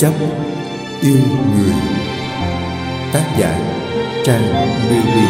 chấp yêu người. Tác giả trang baby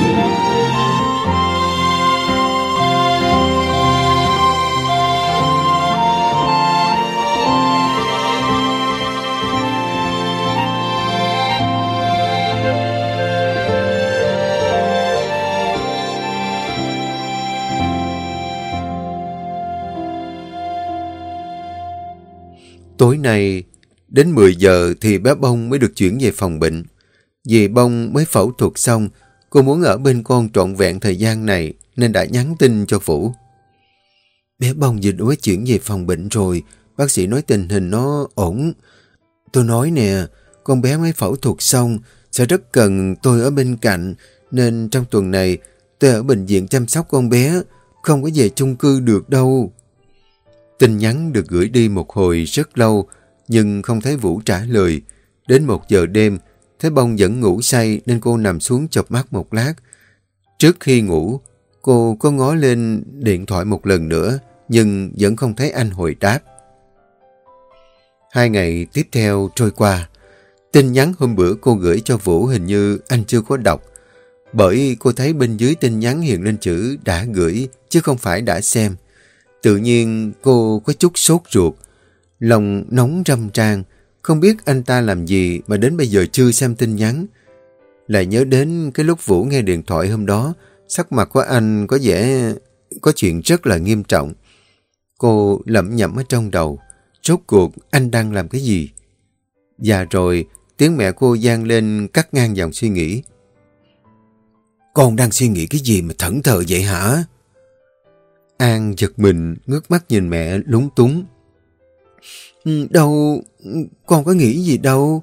Tối nay, đến 10 giờ thì bé Bông mới được chuyển về phòng bệnh. Vì Bông mới phẫu thuật xong, cô muốn ở bên con trọn vẹn thời gian này nên đã nhắn tin cho vũ. Bé Bông vừa mới chuyển về phòng bệnh rồi, bác sĩ nói tình hình nó ổn. Tôi nói nè, con bé mới phẫu thuật xong, sẽ rất cần tôi ở bên cạnh, nên trong tuần này tôi ở bệnh viện chăm sóc con bé, không có về chung cư được đâu. Tin nhắn được gửi đi một hồi rất lâu, nhưng không thấy Vũ trả lời. Đến một giờ đêm, thấy bông vẫn ngủ say nên cô nằm xuống chập mắt một lát. Trước khi ngủ, cô có ngó lên điện thoại một lần nữa, nhưng vẫn không thấy anh hồi đáp. Hai ngày tiếp theo trôi qua, tin nhắn hôm bữa cô gửi cho Vũ hình như anh chưa có đọc. Bởi cô thấy bên dưới tin nhắn hiện lên chữ đã gửi chứ không phải đã xem. Tự nhiên cô có chút sốt ruột, lòng nóng râm trang, không biết anh ta làm gì mà đến bây giờ chưa xem tin nhắn. Lại nhớ đến cái lúc Vũ nghe điện thoại hôm đó, sắc mặt của anh có vẻ có chuyện rất là nghiêm trọng. Cô lẩm nhẩm ở trong đầu, rốt cuộc anh đang làm cái gì? Và rồi tiếng mẹ cô gian lên cắt ngang dòng suy nghĩ. Con đang suy nghĩ cái gì mà thẫn thờ vậy hả? An giật mình, ngước mắt nhìn mẹ lúng túng. Ừ, đâu, ừ, con có nghĩ gì đâu.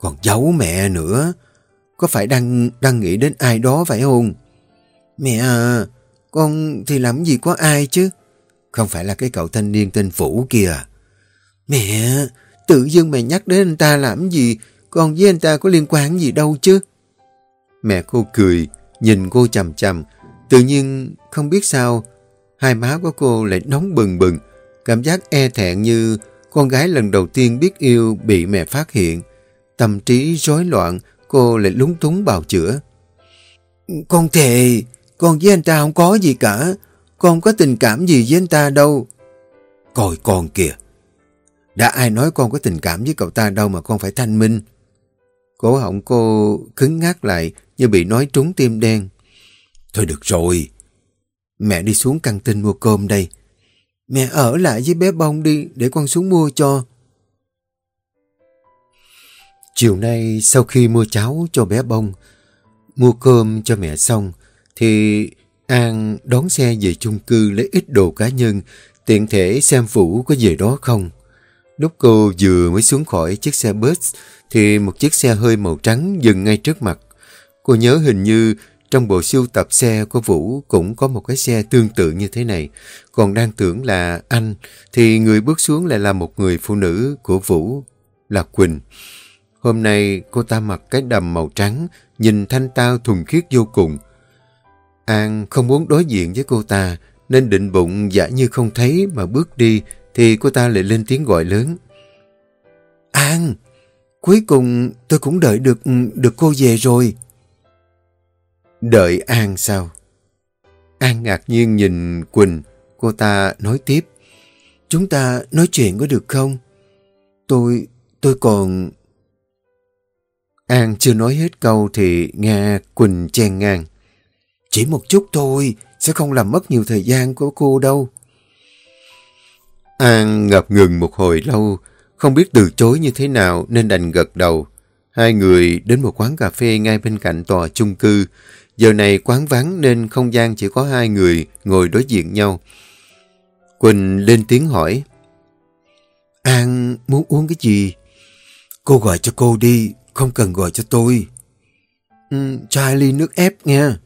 Còn giấu mẹ nữa. Có phải đang đang nghĩ đến ai đó phải không? Mẹ à, con thì làm gì có ai chứ? Không phải là cái cậu thanh niên tên Phủ kìa. Mẹ, tự dưng mẹ nhắc đến anh ta làm gì? Con với anh ta có liên quan gì đâu chứ? Mẹ cô cười, nhìn cô chầm chầm. Tự nhiên không biết sao hai má của cô lại nóng bừng bừng, cảm giác e thẹn như con gái lần đầu tiên biết yêu bị mẹ phát hiện. Tâm trí rối loạn, cô lại lúng túng bào chữa. Con thề, con với anh ta không có gì cả, con có tình cảm gì với anh ta đâu. Coi con kìa, đã ai nói con có tình cảm với cậu ta đâu mà con phải thanh minh. Cổ họng cô cứng ngắt lại như bị nói trúng tim đen. Thôi được rồi, Mẹ đi xuống căng tin mua cơm đây. Mẹ ở lại với bé bông đi để con xuống mua cho. Chiều nay sau khi mua cháo cho bé bông, mua cơm cho mẹ xong, thì An đón xe về chung cư lấy ít đồ cá nhân, tiện thể xem Vũ có về đó không. Lúc cô vừa mới xuống khỏi chiếc xe bus, thì một chiếc xe hơi màu trắng dừng ngay trước mặt. Cô nhớ hình như trong bộ sưu tập xe của Vũ cũng có một cái xe tương tự như thế này. Còn đang tưởng là anh, thì người bước xuống lại là một người phụ nữ của Vũ, là Quỳnh. Hôm nay cô ta mặc cái đầm màu trắng, nhìn thanh tao thuần khiết vô cùng. An không muốn đối diện với cô ta, nên định bụng giả như không thấy mà bước đi, thì cô ta lại lên tiếng gọi lớn. An, cuối cùng tôi cũng đợi được được cô về rồi. Đợi An sao? An ngạc nhiên nhìn Quỳnh, cô ta nói tiếp. Chúng ta nói chuyện có được không? Tôi, tôi còn... An chưa nói hết câu thì nghe Quỳnh chen ngang. Chỉ một chút thôi, sẽ không làm mất nhiều thời gian của cô đâu. An ngập ngừng một hồi lâu, không biết từ chối như thế nào nên đành gật đầu. Hai người đến một quán cà phê ngay bên cạnh tòa chung cư. Giờ này quán vắng nên không gian chỉ có hai người ngồi đối diện nhau. Quỳnh lên tiếng hỏi. An muốn uống cái gì? Cô gọi cho cô đi, không cần gọi cho tôi. Ừ, chai ly nước ép nha.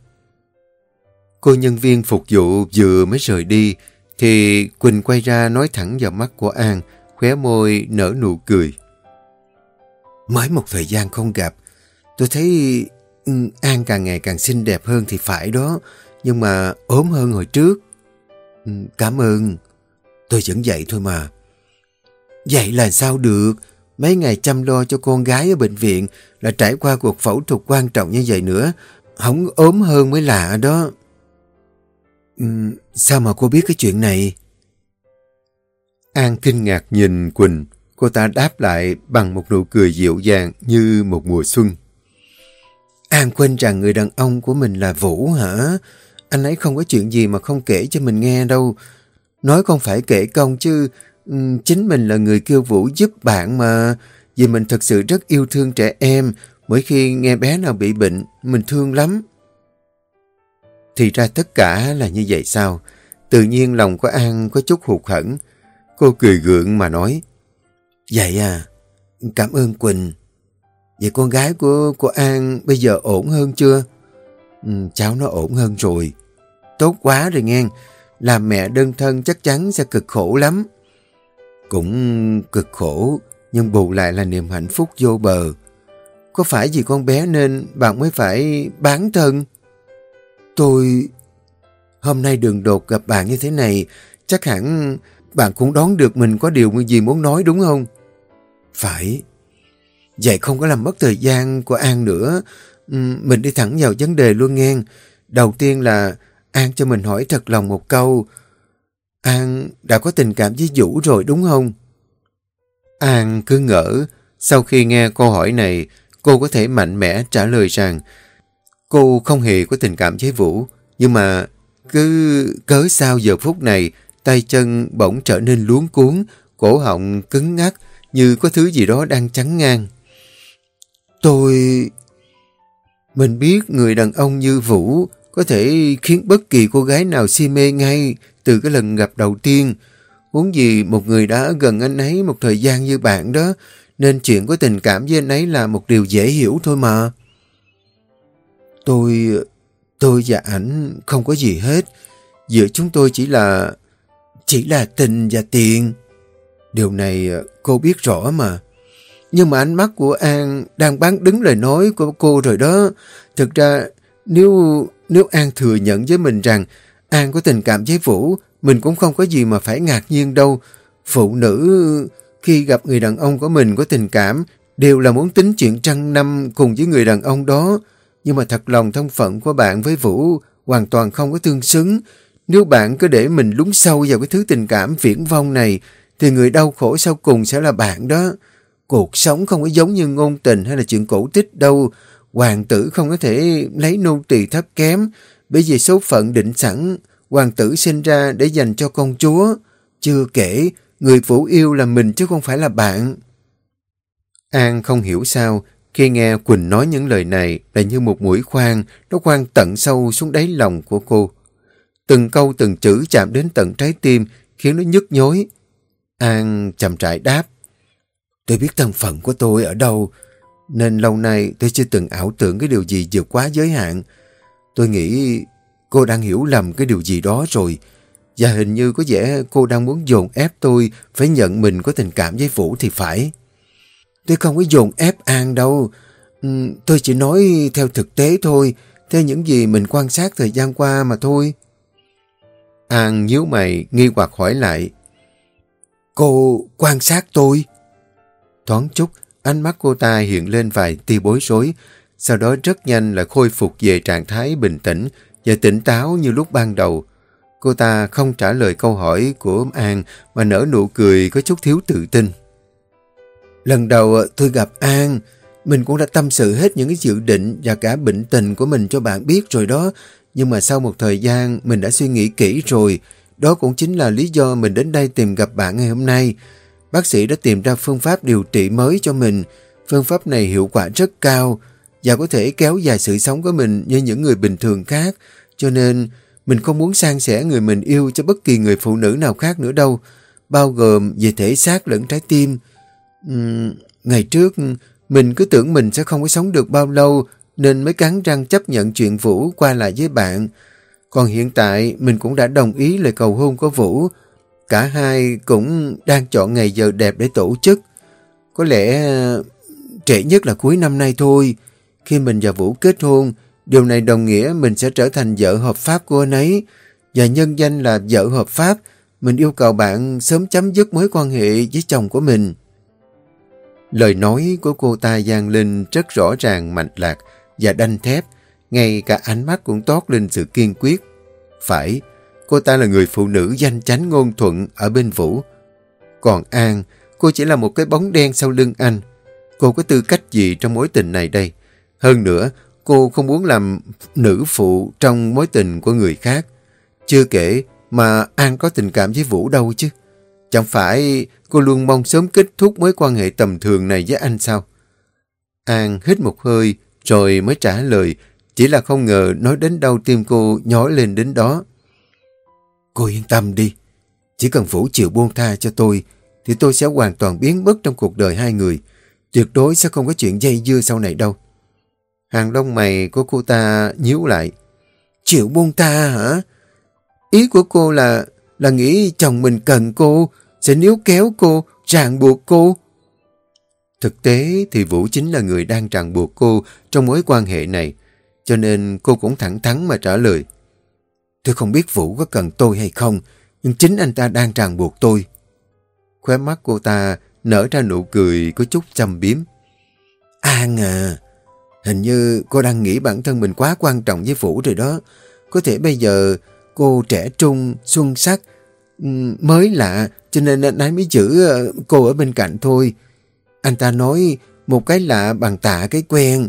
Cô nhân viên phục vụ vừa mới rời đi, thì Quỳnh quay ra nói thẳng vào mắt của An, khóe môi nở nụ cười. Mới một thời gian không gặp, tôi thấy Ừ, An càng ngày càng xinh đẹp hơn thì phải đó, nhưng mà ốm hơn hồi trước. Ừ, cảm ơn, tôi vẫn vậy thôi mà. Vậy là sao được, Mấy ngày chăm lo cho con gái ở bệnh viện là trải qua cuộc phẫu thuật quan trọng như vậy nữa. Không ốm hơn mới lạ đó. Uhm, sao mà cô biết cái chuyện này? An kinh ngạc nhìn Quỳnh. Cô ta đáp lại bằng một nụ cười dịu dàng như một mùa xuân. An quên rằng người đàn ông của mình là Vũ hả? Anh ấy không có chuyện gì mà không kể cho mình nghe đâu. Nói không phải kể công chứ ừ, chính mình là người kêu Vũ giúp bạn mà. Vì mình thật sự rất yêu thương trẻ em. Mỗi khi nghe bé nào bị bệnh, mình thương lắm. Thì ra tất cả là như vậy sao? Tự nhiên lòng của An có chút hụt hẫng. Cô cười gượng mà nói. Vậy à, cảm ơn Quỳnh. Vậy con gái của của An bây giờ ổn hơn chưa? Ừ, cháu nó ổn hơn rồi. Tốt quá rồi nghe. Làm mẹ đơn thân chắc chắn sẽ cực khổ lắm. Cũng cực khổ, nhưng bù lại là niềm hạnh phúc vô bờ. Có phải vì con bé nên bạn mới phải bán thân? Tôi... Hôm nay đường đột gặp bạn như thế này, chắc hẳn bạn cũng đoán được mình có điều gì muốn nói đúng không? Phải. Vậy không có làm mất thời gian của An nữa. Ừ, mình đi thẳng vào vấn đề luôn nghe. Đầu tiên là An cho mình hỏi thật lòng một câu. An đã có tình cảm với Vũ rồi đúng không? An cứ ngỡ. Sau khi nghe câu hỏi này, cô có thể mạnh mẽ trả lời rằng cô không hề có tình cảm với Vũ. Nhưng mà cứ cớ sao giờ phút này tay chân bỗng trở nên luống cuốn, cổ họng cứng ngắc như có thứ gì đó đang chắn ngang. Tôi... Mình biết người đàn ông như Vũ có thể khiến bất kỳ cô gái nào si mê ngay từ cái lần gặp đầu tiên. Muốn gì một người đã gần anh ấy một thời gian như bạn đó, nên chuyện có tình cảm với anh ấy là một điều dễ hiểu thôi mà. Tôi... tôi và ảnh không có gì hết. Giữa chúng tôi chỉ là... chỉ là tình và tiền. Điều này cô biết rõ mà. Nhưng mà ánh mắt của An đang bán đứng lời nói của cô rồi đó. Thực ra, nếu nếu An thừa nhận với mình rằng An có tình cảm với Vũ, mình cũng không có gì mà phải ngạc nhiên đâu. Phụ nữ khi gặp người đàn ông của mình có tình cảm đều là muốn tính chuyện trăng năm cùng với người đàn ông đó. Nhưng mà thật lòng thân phận của bạn với Vũ hoàn toàn không có tương xứng. Nếu bạn cứ để mình lún sâu vào cái thứ tình cảm viễn vong này thì người đau khổ sau cùng sẽ là bạn đó. Cuộc sống không có giống như ngôn tình hay là chuyện cổ tích đâu. Hoàng tử không có thể lấy nô tỳ thấp kém, bởi vì số phận định sẵn, hoàng tử sinh ra để dành cho công chúa. Chưa kể, người vũ yêu là mình chứ không phải là bạn. An không hiểu sao, khi nghe Quỳnh nói những lời này là như một mũi khoan, nó khoan tận sâu xuống đáy lòng của cô. Từng câu từng chữ chạm đến tận trái tim, khiến nó nhức nhối. An chậm trại đáp. Tôi biết thân phận của tôi ở đâu, nên lâu nay tôi chưa từng ảo tưởng cái điều gì vượt quá giới hạn. Tôi nghĩ cô đang hiểu lầm cái điều gì đó rồi. Và hình như có vẻ cô đang muốn dồn ép tôi phải nhận mình có tình cảm với Vũ thì phải. Tôi không có dồn ép An đâu. Ừ, tôi chỉ nói theo thực tế thôi, theo những gì mình quan sát thời gian qua mà thôi. An nhíu mày, nghi hoặc hỏi lại. Cô quan sát tôi? Thoáng chút, ánh mắt cô ta hiện lên vài tia bối rối, sau đó rất nhanh là khôi phục về trạng thái bình tĩnh và tỉnh táo như lúc ban đầu. Cô ta không trả lời câu hỏi của An mà nở nụ cười có chút thiếu tự tin. Lần đầu ờ, tôi gặp An, mình cũng đã tâm sự hết những cái dự định và cả bệnh tình của mình cho bạn biết rồi đó. Nhưng mà sau một thời gian mình đã suy nghĩ kỹ rồi. Đó cũng chính là lý do mình đến đây tìm gặp bạn ngày hôm nay. Bác sĩ đã tìm ra phương pháp điều trị mới cho mình. Phương pháp này hiệu quả rất cao và có thể kéo dài sự sống của mình như những người bình thường khác. Cho nên mình không muốn san sẻ người mình yêu cho bất kỳ người phụ nữ nào khác nữa đâu, bao gồm về thể xác lẫn trái tim. Uhm, ngày trước, mình cứ tưởng mình sẽ không có sống được bao lâu nên mới cắn răng chấp nhận chuyện Vũ qua lại với bạn. Còn hiện tại, mình cũng đã đồng ý lời cầu hôn của Vũ Cả hai cũng đang chọn ngày giờ đẹp để tổ chức. Có lẽ trễ nhất là cuối năm nay thôi. Khi mình và Vũ kết hôn, điều này đồng nghĩa mình sẽ trở thành vợ hợp pháp của anh ấy. Và nhân danh là vợ hợp pháp, mình yêu cầu bạn sớm chấm dứt mối quan hệ với chồng của mình. Lời nói của cô ta gian lên rất rõ ràng mạch lạc và đanh thép, ngay cả ánh mắt cũng toát lên sự kiên quyết. Phải, cô ta là người phụ nữ danh chánh ngôn thuận ở bên Vũ. Còn An, cô chỉ là một cái bóng đen sau lưng anh. Cô có tư cách gì trong mối tình này đây? Hơn nữa, cô không muốn làm nữ phụ trong mối tình của người khác. Chưa kể mà An có tình cảm với Vũ đâu chứ. Chẳng phải cô luôn mong sớm kết thúc mối quan hệ tầm thường này với anh sao? An hít một hơi rồi mới trả lời. Chỉ là không ngờ nói đến đâu tim cô nhói lên đến đó. Cô yên tâm đi. Chỉ cần Vũ chịu buông tha cho tôi thì tôi sẽ hoàn toàn biến mất trong cuộc đời hai người. Tuyệt đối sẽ không có chuyện dây dưa sau này đâu. Hàng lông mày của cô ta nhíu lại. Chịu buông tha hả? Ý của cô là là nghĩ chồng mình cần cô, sẽ níu kéo cô, ràng buộc cô. Thực tế thì Vũ chính là người đang ràng buộc cô trong mối quan hệ này, cho nên cô cũng thẳng thắn mà trả lời. Tôi không biết Vũ có cần tôi hay không, nhưng chính anh ta đang ràng buộc tôi. Khóe mắt cô ta nở ra nụ cười có chút châm biếm. An à, hình như cô đang nghĩ bản thân mình quá quan trọng với Vũ rồi đó. Có thể bây giờ cô trẻ trung, xuân sắc, ừ, mới lạ, cho nên anh ấy mới giữ ờ, cô ở bên cạnh thôi. Anh ta nói một cái lạ bằng tạ cái quen.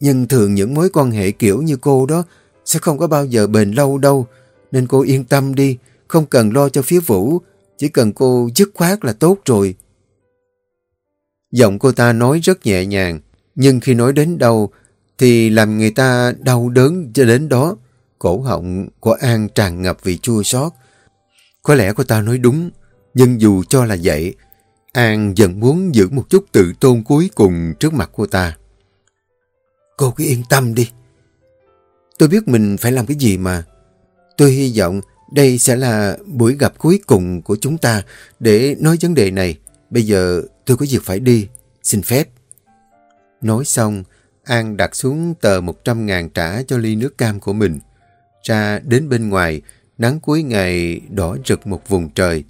Nhưng thường những mối quan hệ kiểu như cô đó sẽ không có bao giờ bền lâu đâu. Nên cô yên tâm đi, không cần lo cho phía Vũ, chỉ cần cô dứt khoát là tốt rồi. Giọng cô ta nói rất nhẹ nhàng, nhưng khi nói đến đâu thì làm người ta đau đớn cho đến đó. Cổ họng của An tràn ngập vị chua xót. Có lẽ cô ta nói đúng, nhưng dù cho là vậy, An vẫn muốn giữ một chút tự tôn cuối cùng trước mặt cô ta. Cô cứ yên tâm đi. Tôi biết mình phải làm cái gì mà. Tôi hy vọng đây sẽ là buổi gặp cuối cùng của chúng ta để nói vấn đề này. Bây giờ tôi có việc phải đi. Xin phép. Nói xong, An đặt xuống tờ 100 ngàn trả cho ly nước cam của mình. Ra đến bên ngoài, nắng cuối ngày đỏ rực một vùng trời.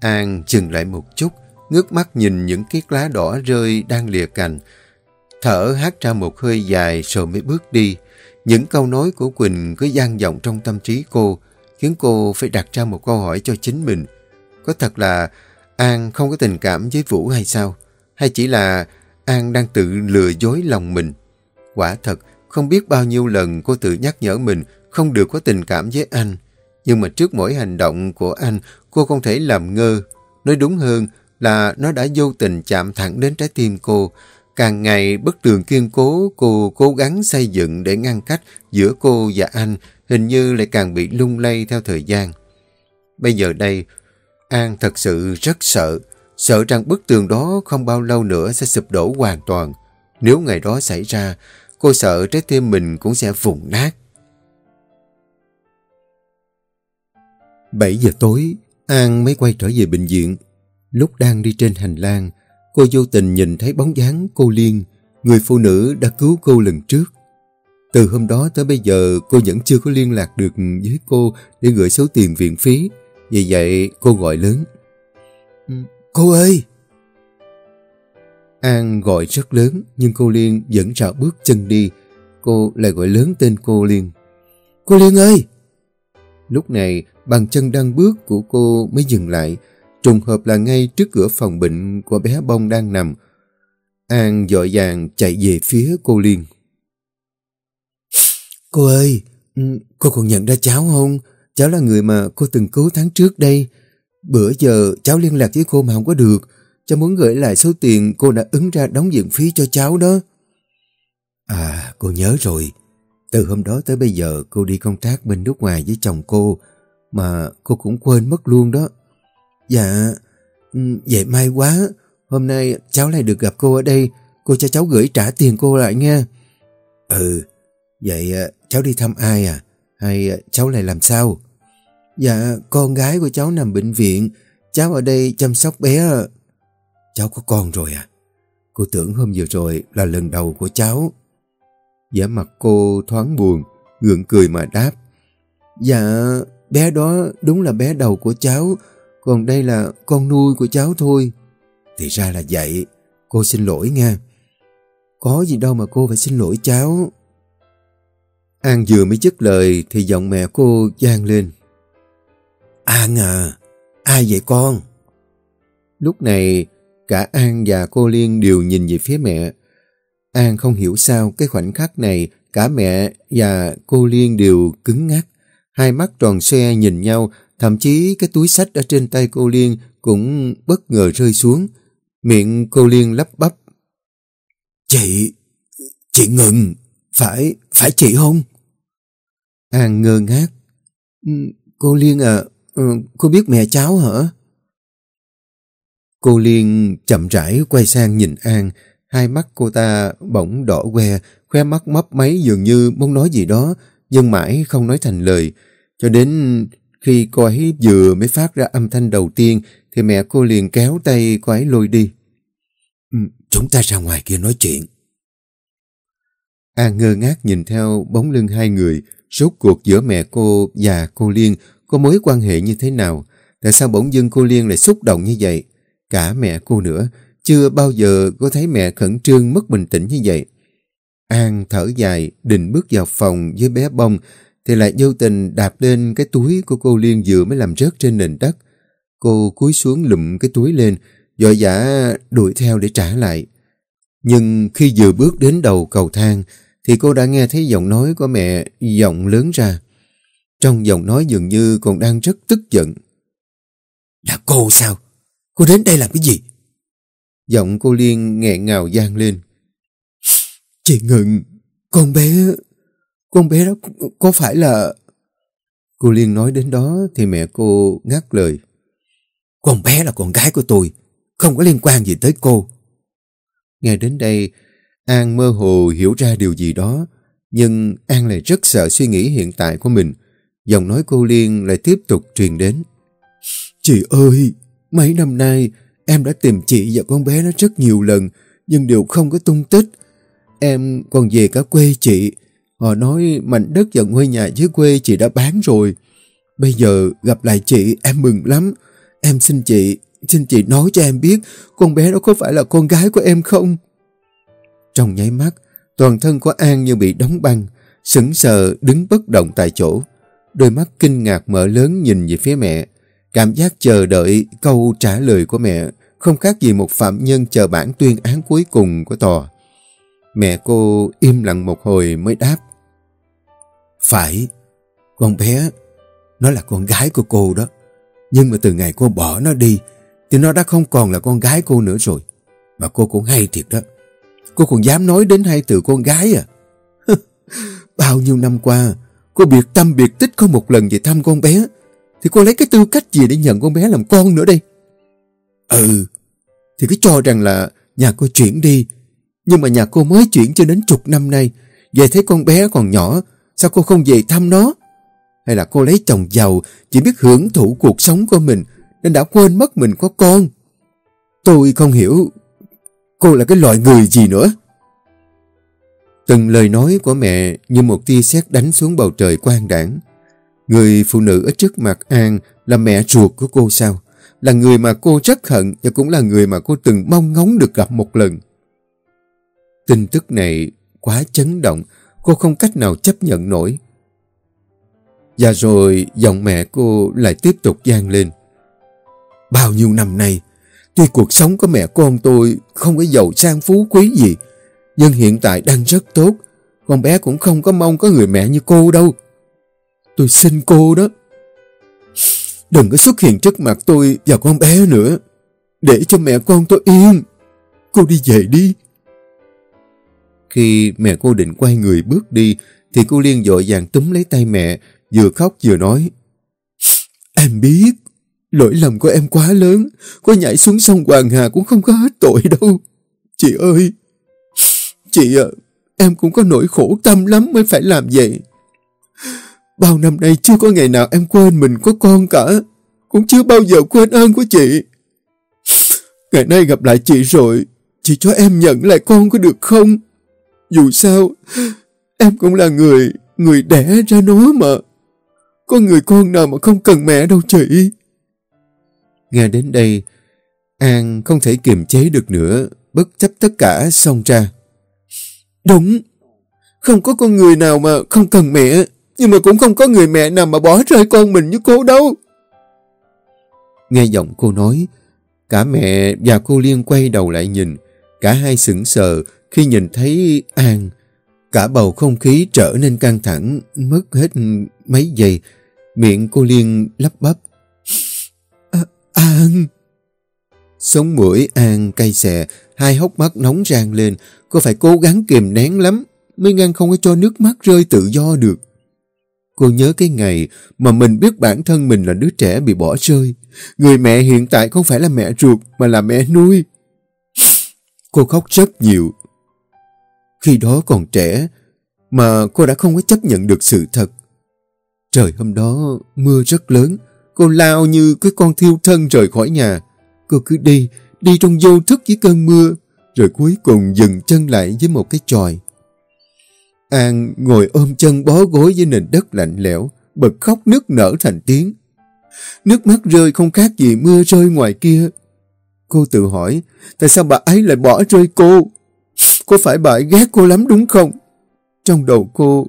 An dừng lại một chút, ngước mắt nhìn những chiếc lá đỏ rơi đang lìa cành. Thở hát ra một hơi dài rồi mới bước đi. Những câu nói của Quỳnh cứ gian vọng trong tâm trí cô, khiến cô phải đặt ra một câu hỏi cho chính mình. Có thật là An không có tình cảm với Vũ hay sao? Hay chỉ là An đang tự lừa dối lòng mình? Quả thật, không biết bao nhiêu lần cô tự nhắc nhở mình không được có tình cảm với anh. Nhưng mà trước mỗi hành động của anh, cô không thể làm ngơ. Nói đúng hơn là nó đã vô tình chạm thẳng đến trái tim cô. Càng ngày bức tường kiên cố cô cố gắng xây dựng để ngăn cách giữa cô và anh hình như lại càng bị lung lay theo thời gian. Bây giờ đây, An thật sự rất sợ, sợ rằng bức tường đó không bao lâu nữa sẽ sụp đổ hoàn toàn. Nếu ngày đó xảy ra, cô sợ trái tim mình cũng sẽ vùng nát. 7 giờ tối, An mới quay trở về bệnh viện. Lúc đang đi trên hành lang, cô vô tình nhìn thấy bóng dáng cô Liên, người phụ nữ đã cứu cô lần trước. Từ hôm đó tới bây giờ cô vẫn chưa có liên lạc được với cô để gửi số tiền viện phí. Vì vậy cô gọi lớn. Ừ, cô ơi! An gọi rất lớn nhưng cô Liên vẫn sợ bước chân đi. Cô lại gọi lớn tên cô Liên. Cô Liên ơi! Lúc này bàn chân đang bước của cô mới dừng lại. Trùng hợp là ngay trước cửa phòng bệnh của bé bông đang nằm. An dội vàng chạy về phía cô Liên. Cô ơi, ừ, cô còn nhận ra cháu không? Cháu là người mà cô từng cứu tháng trước đây. Bữa giờ cháu liên lạc với cô mà không có được. Cháu muốn gửi lại số tiền cô đã ứng ra đóng viện phí cho cháu đó. À, cô nhớ rồi. Từ hôm đó tới bây giờ cô đi công tác bên nước ngoài với chồng cô mà cô cũng quên mất luôn đó. Dạ, ừ, vậy may quá. Hôm nay cháu lại được gặp cô ở đây. Cô cho cháu gửi trả tiền cô lại nha. Ừ, vậy à, cháu đi thăm ai à? Hay à, cháu lại làm sao? Dạ, con gái của cháu nằm bệnh viện. Cháu ở đây chăm sóc bé. Cháu có con rồi à? Cô tưởng hôm vừa rồi là lần đầu của cháu. Giả mặt cô thoáng buồn, gượng cười mà đáp. Dạ, bé đó đúng là bé đầu của cháu, còn đây là con nuôi của cháu thôi. Thì ra là vậy, Cô xin lỗi nha. Có gì đâu mà cô phải xin lỗi cháu. An vừa mới dứt lời thì giọng mẹ cô gian lên. An à, ai vậy con? Lúc này cả An và cô Liên đều nhìn về phía mẹ. An không hiểu sao cái khoảnh khắc này cả mẹ và cô Liên đều cứng ngắc. Hai mắt tròn xe nhìn nhau, thậm chí cái túi sách ở trên tay cô Liên cũng bất ngờ rơi xuống. Miệng cô Liên lắp bắp. Chị, chị ngừng, phải, phải chị không? An ngơ ngác. Ừ, cô Liên à, ừ, cô biết mẹ cháu hả? Cô Liên chậm rãi quay sang nhìn An, hai mắt cô ta bỗng đỏ que, khoe mắt mấp máy dường như muốn nói gì đó, nhưng mãi không nói thành lời. Cho đến khi cô ấy vừa mới phát ra âm thanh đầu tiên, thì mẹ cô liền kéo tay cô ấy lôi đi. Ừ, chúng ta ra ngoài kia nói chuyện. An ngơ ngác nhìn theo bóng lưng hai người, rốt cuộc giữa mẹ cô và cô Liên có mối quan hệ như thế nào? Tại sao bỗng dưng cô Liên lại xúc động như vậy? Cả mẹ cô nữa, chưa bao giờ có thấy mẹ khẩn trương mất bình tĩnh như vậy. An thở dài, định bước vào phòng với bé bông, thì lại vô tình đạp lên cái túi của cô Liên vừa mới làm rớt trên nền đất. Cô cúi xuống lụm cái túi lên, dội dã đuổi theo để trả lại. Nhưng khi vừa bước đến đầu cầu thang, thì cô đã nghe thấy giọng nói của mẹ giọng lớn ra. Trong giọng nói dường như còn đang rất tức giận. Là cô sao? Cô đến đây làm cái gì? Giọng cô Liên nghẹn ngào gian lên. Chị ngừng, con bé, con bé đó có phải là... Cô Liên nói đến đó thì mẹ cô ngắt lời. Con bé là con gái của tôi, không có liên quan gì tới cô. Nghe đến đây, An mơ hồ hiểu ra điều gì đó, nhưng An lại rất sợ suy nghĩ hiện tại của mình. Giọng nói cô Liên lại tiếp tục truyền đến. Chị ơi, mấy năm nay em đã tìm chị và con bé nó rất nhiều lần, nhưng đều không có tung tích. Em còn về cả quê chị. Họ nói mảnh đất và ngôi nhà dưới quê chị đã bán rồi. Bây giờ gặp lại chị em mừng lắm. Em xin chị, xin chị nói cho em biết con bé đó có phải là con gái của em không? Trong nháy mắt, toàn thân của An như bị đóng băng, sững sờ đứng bất động tại chỗ. Đôi mắt kinh ngạc mở lớn nhìn về phía mẹ. Cảm giác chờ đợi câu trả lời của mẹ không khác gì một phạm nhân chờ bản tuyên án cuối cùng của tòa. Mẹ cô im lặng một hồi mới đáp. Phải, con bé, nó là con gái của cô đó. Nhưng mà từ ngày cô bỏ nó đi, thì nó đã không còn là con gái cô nữa rồi. Mà cô cũng hay thiệt đó. Cô còn dám nói đến hai từ con gái à? Bao nhiêu năm qua, cô biệt tâm biệt tích có một lần về thăm con bé, thì cô lấy cái tư cách gì để nhận con bé làm con nữa đây? Ừ, thì cứ cho rằng là nhà cô chuyển đi, nhưng mà nhà cô mới chuyển cho đến chục năm nay, về thấy con bé còn nhỏ, sao cô không về thăm nó? Hay là cô lấy chồng giàu, chỉ biết hưởng thụ cuộc sống của mình, nên đã quên mất mình có con? Tôi không hiểu cô là cái loại người gì nữa. Từng lời nói của mẹ như một tia sét đánh xuống bầu trời quang đảng. Người phụ nữ ở trước mặt An là mẹ ruột của cô sao? Là người mà cô rất hận và cũng là người mà cô từng mong ngóng được gặp một lần. Tin tức này quá chấn động, cô không cách nào chấp nhận nổi. Và rồi giọng mẹ cô lại tiếp tục gian lên. Bao nhiêu năm nay, tuy cuộc sống của mẹ con tôi không có giàu sang phú quý gì, nhưng hiện tại đang rất tốt. Con bé cũng không có mong có người mẹ như cô đâu. Tôi xin cô đó. Đừng có xuất hiện trước mặt tôi và con bé nữa. Để cho mẹ con tôi yên. Cô đi về đi. Khi mẹ cô định quay người bước đi, thì cô Liên dội vàng túm lấy tay mẹ, vừa khóc vừa nói. Em biết, lỗi lầm của em quá lớn, có nhảy xuống sông Hoàng Hà cũng không có hết tội đâu. Chị ơi, chị à, em cũng có nỗi khổ tâm lắm mới phải làm vậy. Bao năm nay chưa có ngày nào em quên mình có con cả, cũng chưa bao giờ quên ơn của chị. Ngày nay gặp lại chị rồi, chị cho em nhận lại con có được không? Dù sao, em cũng là người, người đẻ ra nó mà. Có người con nào mà không cần mẹ đâu chị. Nghe đến đây, An không thể kiềm chế được nữa, bất chấp tất cả xông ra. Đúng, không có con người nào mà không cần mẹ, nhưng mà cũng không có người mẹ nào mà bỏ rơi con mình như cô đâu. Nghe giọng cô nói, cả mẹ và cô Liên quay đầu lại nhìn, cả hai sững sờ khi nhìn thấy An. Cả bầu không khí trở nên căng thẳng, mất hết mấy giây. Miệng cô Liên lắp bắp. À, An! Sống mũi An cay xè, hai hốc mắt nóng rang lên. Cô phải cố gắng kìm nén lắm, mới ngăn không có cho nước mắt rơi tự do được. Cô nhớ cái ngày mà mình biết bản thân mình là đứa trẻ bị bỏ rơi. Người mẹ hiện tại không phải là mẹ ruột mà là mẹ nuôi. Cô khóc rất nhiều. Khi đó còn trẻ mà cô đã không có chấp nhận được sự thật. Trời hôm đó mưa rất lớn. Cô lao như cái con thiêu thân rời khỏi nhà. Cô cứ đi, đi trong vô thức với cơn mưa, rồi cuối cùng dừng chân lại với một cái tròi. An ngồi ôm chân bó gối với nền đất lạnh lẽo, bật khóc nức nở thành tiếng. Nước mắt rơi không khác gì mưa rơi ngoài kia. Cô tự hỏi, tại sao bà ấy lại bỏ rơi cô? Có phải bà ấy ghét cô lắm đúng không? Trong đầu cô,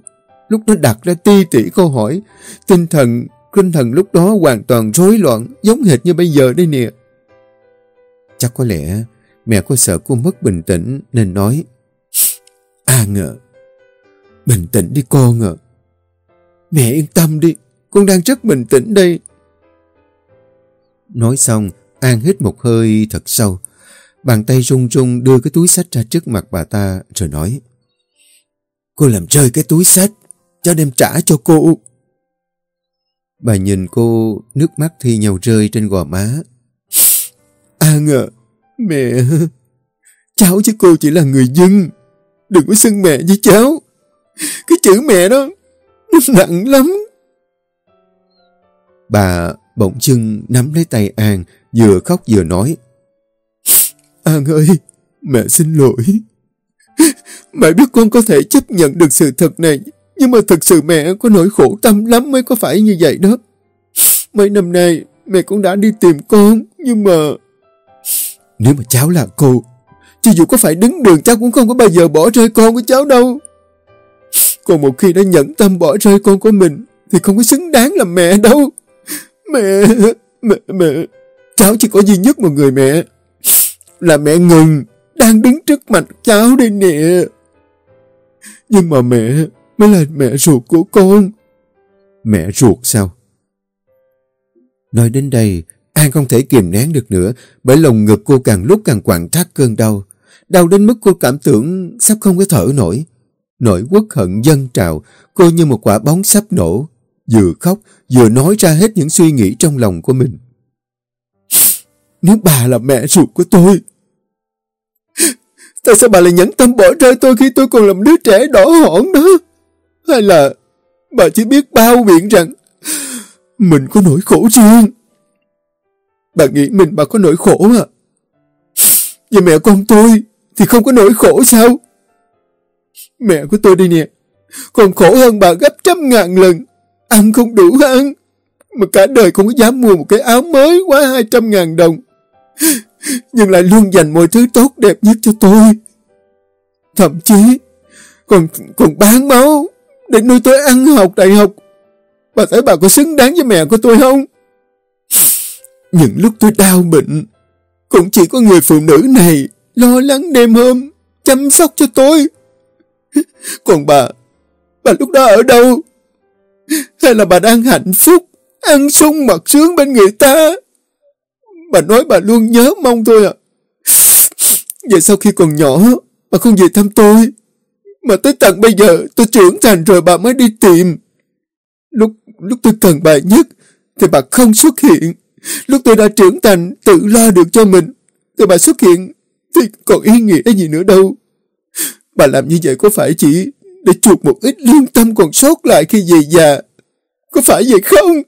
lúc đó đặt ra ti tỉ câu hỏi, tinh thần, tinh thần lúc đó hoàn toàn rối loạn, giống hệt như bây giờ đây nè. Chắc có lẽ mẹ cô sợ cô mất bình tĩnh nên nói, À ngờ, bình tĩnh đi con ạ. Mẹ yên tâm đi, con đang rất bình tĩnh đây. Nói xong, An hít một hơi thật sâu. Bàn tay run run đưa cái túi sách ra trước mặt bà ta rồi nói Cô làm rơi cái túi sách, cho đem trả cho cô. Bà nhìn cô, nước mắt thi nhau rơi trên gò má. An à mẹ, cháu với cô chỉ là người dân. Đừng có xưng mẹ với cháu. Cái chữ mẹ đó, nó nặng lắm. Bà bỗng chưng nắm lấy tay An, vừa khóc vừa nói. An ơi, mẹ xin lỗi. Mẹ biết con có thể chấp nhận được sự thật này, nhưng mà thật sự mẹ có nỗi khổ tâm lắm mới có phải như vậy đó. Mấy năm nay, mẹ cũng đã đi tìm con, nhưng mà... Nếu mà cháu là cô, cho dù có phải đứng đường cháu cũng không có bao giờ bỏ rơi con của cháu đâu. Còn một khi đã nhẫn tâm bỏ rơi con của mình, thì không có xứng đáng làm mẹ đâu. Mẹ, mẹ, mẹ, cháu chỉ có duy nhất một người mẹ. Là mẹ ngừng, đang đứng trước mặt cháu đây nè. Nhưng mà mẹ mới là mẹ ruột của con. Mẹ ruột sao? Nói đến đây, An không thể kiềm nén được nữa, bởi lồng ngực cô càng lúc càng quặn thắt cơn đau. Đau đến mức cô cảm tưởng sắp không có thở nổi. Nỗi quốc hận dân trào, cô như một quả bóng sắp nổ. Vừa khóc, vừa nói ra hết những suy nghĩ trong lòng của mình. Nếu bà là mẹ ruột của tôi, tại sao bà lại nhẫn tâm bỏ rơi tôi khi tôi còn làm đứa trẻ đỏ hỏn đó? Hay là bà chỉ biết bao biện rằng mình có nỗi khổ riêng? Bà nghĩ mình bà có nỗi khổ à? Vậy mẹ con tôi thì không có nỗi khổ sao? Mẹ của tôi đi nè, còn khổ hơn bà gấp trăm ngàn lần. Ăn không đủ ăn, mà cả đời không có dám mua một cái áo mới quá hai trăm ngàn đồng. Nhưng lại luôn dành mọi thứ tốt đẹp nhất cho tôi. Thậm chí còn còn bán máu để nuôi tôi ăn học đại học. Bà thấy bà có xứng đáng với mẹ của tôi không? Những lúc tôi đau bệnh, cũng chỉ có người phụ nữ này lo lắng đêm hôm, chăm sóc cho tôi. Còn bà, bà lúc đó ở đâu? Hay là bà đang hạnh phúc, ăn sung mặc sướng bên người ta? Bà nói bà luôn nhớ mong tôi à. Vậy sau khi còn nhỏ, bà không về thăm tôi. Mà tới tận bây giờ tôi trưởng thành rồi bà mới đi tìm. Lúc lúc tôi cần bà nhất thì bà không xuất hiện. Lúc tôi đã trưởng thành tự lo được cho mình thì bà xuất hiện thì còn ý nghĩa gì nữa đâu. Bà làm như vậy có phải chỉ để chuộc một ít lương tâm còn sót lại khi về già? Có phải vậy không?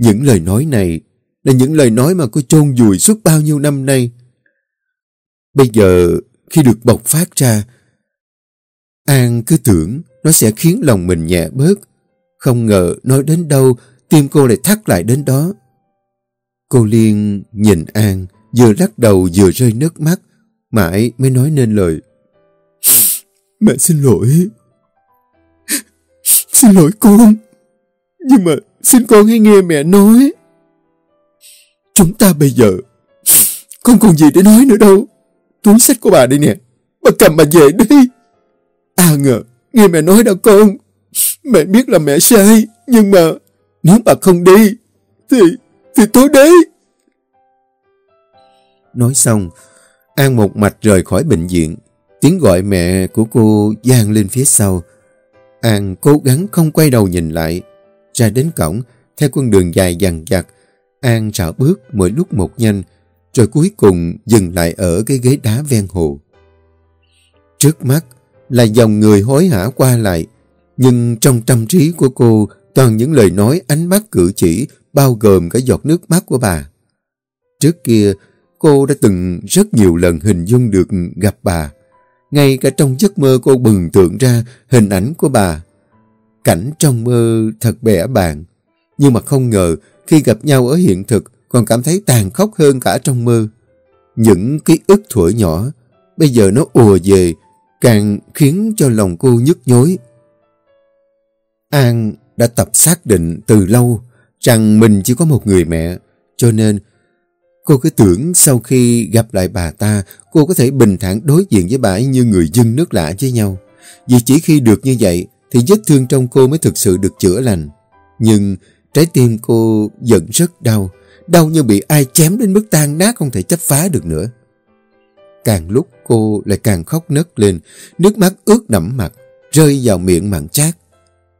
Những lời nói này là những lời nói mà cô chôn vùi suốt bao nhiêu năm nay. Bây giờ, khi được bộc phát ra, An cứ tưởng nó sẽ khiến lòng mình nhẹ bớt. Không ngờ nói đến đâu, tim cô lại thắt lại đến đó. Cô Liên nhìn An, vừa lắc đầu vừa rơi nước mắt, mãi mới nói nên lời. Mẹ xin lỗi. Xin lỗi con. Nhưng mà xin con hãy nghe mẹ nói. Chúng ta bây giờ không còn gì để nói nữa đâu. Túi sách của bà đây nè. Bà cầm bà về đi. À ngờ, nghe mẹ nói đâu con. Mẹ biết là mẹ sai, nhưng mà nếu bà không đi, thì, thì tôi đấy. Nói xong, An một mạch rời khỏi bệnh viện. Tiếng gọi mẹ của cô gian lên phía sau. An cố gắng không quay đầu nhìn lại. Ra đến cổng, theo con đường dài dằn dặt, An rảo bước mỗi lúc một nhanh, rồi cuối cùng dừng lại ở cái ghế đá ven hồ. Trước mắt là dòng người hối hả qua lại, nhưng trong tâm trí của cô toàn những lời nói ánh mắt cử chỉ bao gồm cả giọt nước mắt của bà. Trước kia, cô đã từng rất nhiều lần hình dung được gặp bà. Ngay cả trong giấc mơ cô bừng tượng ra hình ảnh của bà. Cảnh trong mơ thật bẻ bạn, nhưng mà không ngờ khi gặp nhau ở hiện thực còn cảm thấy tàn khốc hơn cả trong mơ. Những ký ức thuở nhỏ, bây giờ nó ùa về, càng khiến cho lòng cô nhức nhối. An đã tập xác định từ lâu rằng mình chỉ có một người mẹ, cho nên cô cứ tưởng sau khi gặp lại bà ta, cô có thể bình thản đối diện với bà ấy như người dân nước lạ với nhau. Vì chỉ khi được như vậy, thì vết thương trong cô mới thực sự được chữa lành. Nhưng trái tim cô vẫn rất đau, đau như bị ai chém đến mức tan nát không thể chấp phá được nữa. Càng lúc cô lại càng khóc nấc lên, nước mắt ướt đẫm mặt, rơi vào miệng mặn chát.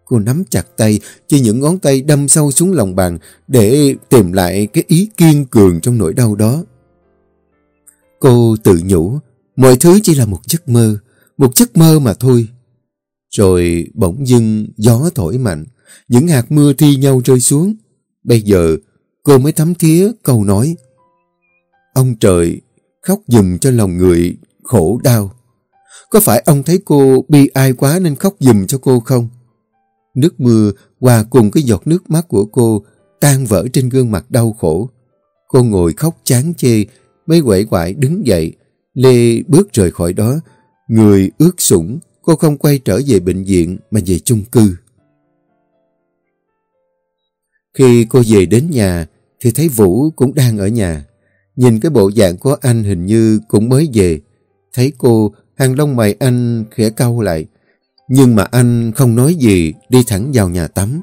Cô nắm chặt tay, chỉ những ngón tay đâm sâu xuống lòng bàn để tìm lại cái ý kiên cường trong nỗi đau đó. Cô tự nhủ, mọi thứ chỉ là một giấc mơ, một giấc mơ mà thôi. Rồi bỗng dưng gió thổi mạnh, những hạt mưa thi nhau rơi xuống. Bây giờ cô mới thấm thía câu nói. Ông trời khóc dùm cho lòng người khổ đau. Có phải ông thấy cô bi ai quá nên khóc dùm cho cô không? Nước mưa hòa cùng cái giọt nước mắt của cô tan vỡ trên gương mặt đau khổ. Cô ngồi khóc chán chê, mới quậy quại đứng dậy. Lê bước rời khỏi đó, người ướt sũng, cô không quay trở về bệnh viện mà về chung cư. Khi cô về đến nhà, thì thấy Vũ cũng đang ở nhà. Nhìn cái bộ dạng của anh hình như cũng mới về. Thấy cô, hàng lông mày anh khẽ cau lại. Nhưng mà anh không nói gì, đi thẳng vào nhà tắm.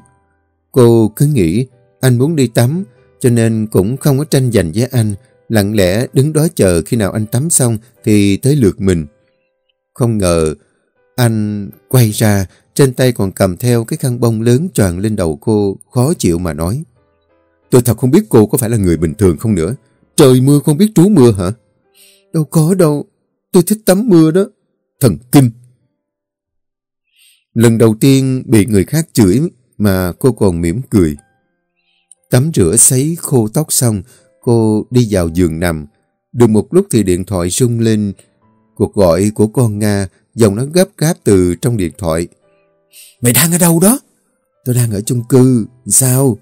Cô cứ nghĩ anh muốn đi tắm, cho nên cũng không có tranh giành với anh, lặng lẽ đứng đó chờ khi nào anh tắm xong thì tới lượt mình. Không ngờ, anh quay ra, trên tay còn cầm theo cái khăn bông lớn tròn lên đầu cô, khó chịu mà nói. Tôi thật không biết cô có phải là người bình thường không nữa. Trời mưa không biết trú mưa hả? Đâu có đâu, tôi thích tắm mưa đó. Thần kinh. Lần đầu tiên bị người khác chửi mà cô còn mỉm cười. Tắm rửa sấy khô tóc xong, cô đi vào giường nằm. Được một lúc thì điện thoại rung lên. Cuộc gọi của con Nga, giọng nó gấp gáp từ trong điện thoại. Mày đang ở đâu đó? Tôi đang ở chung cư. Sao?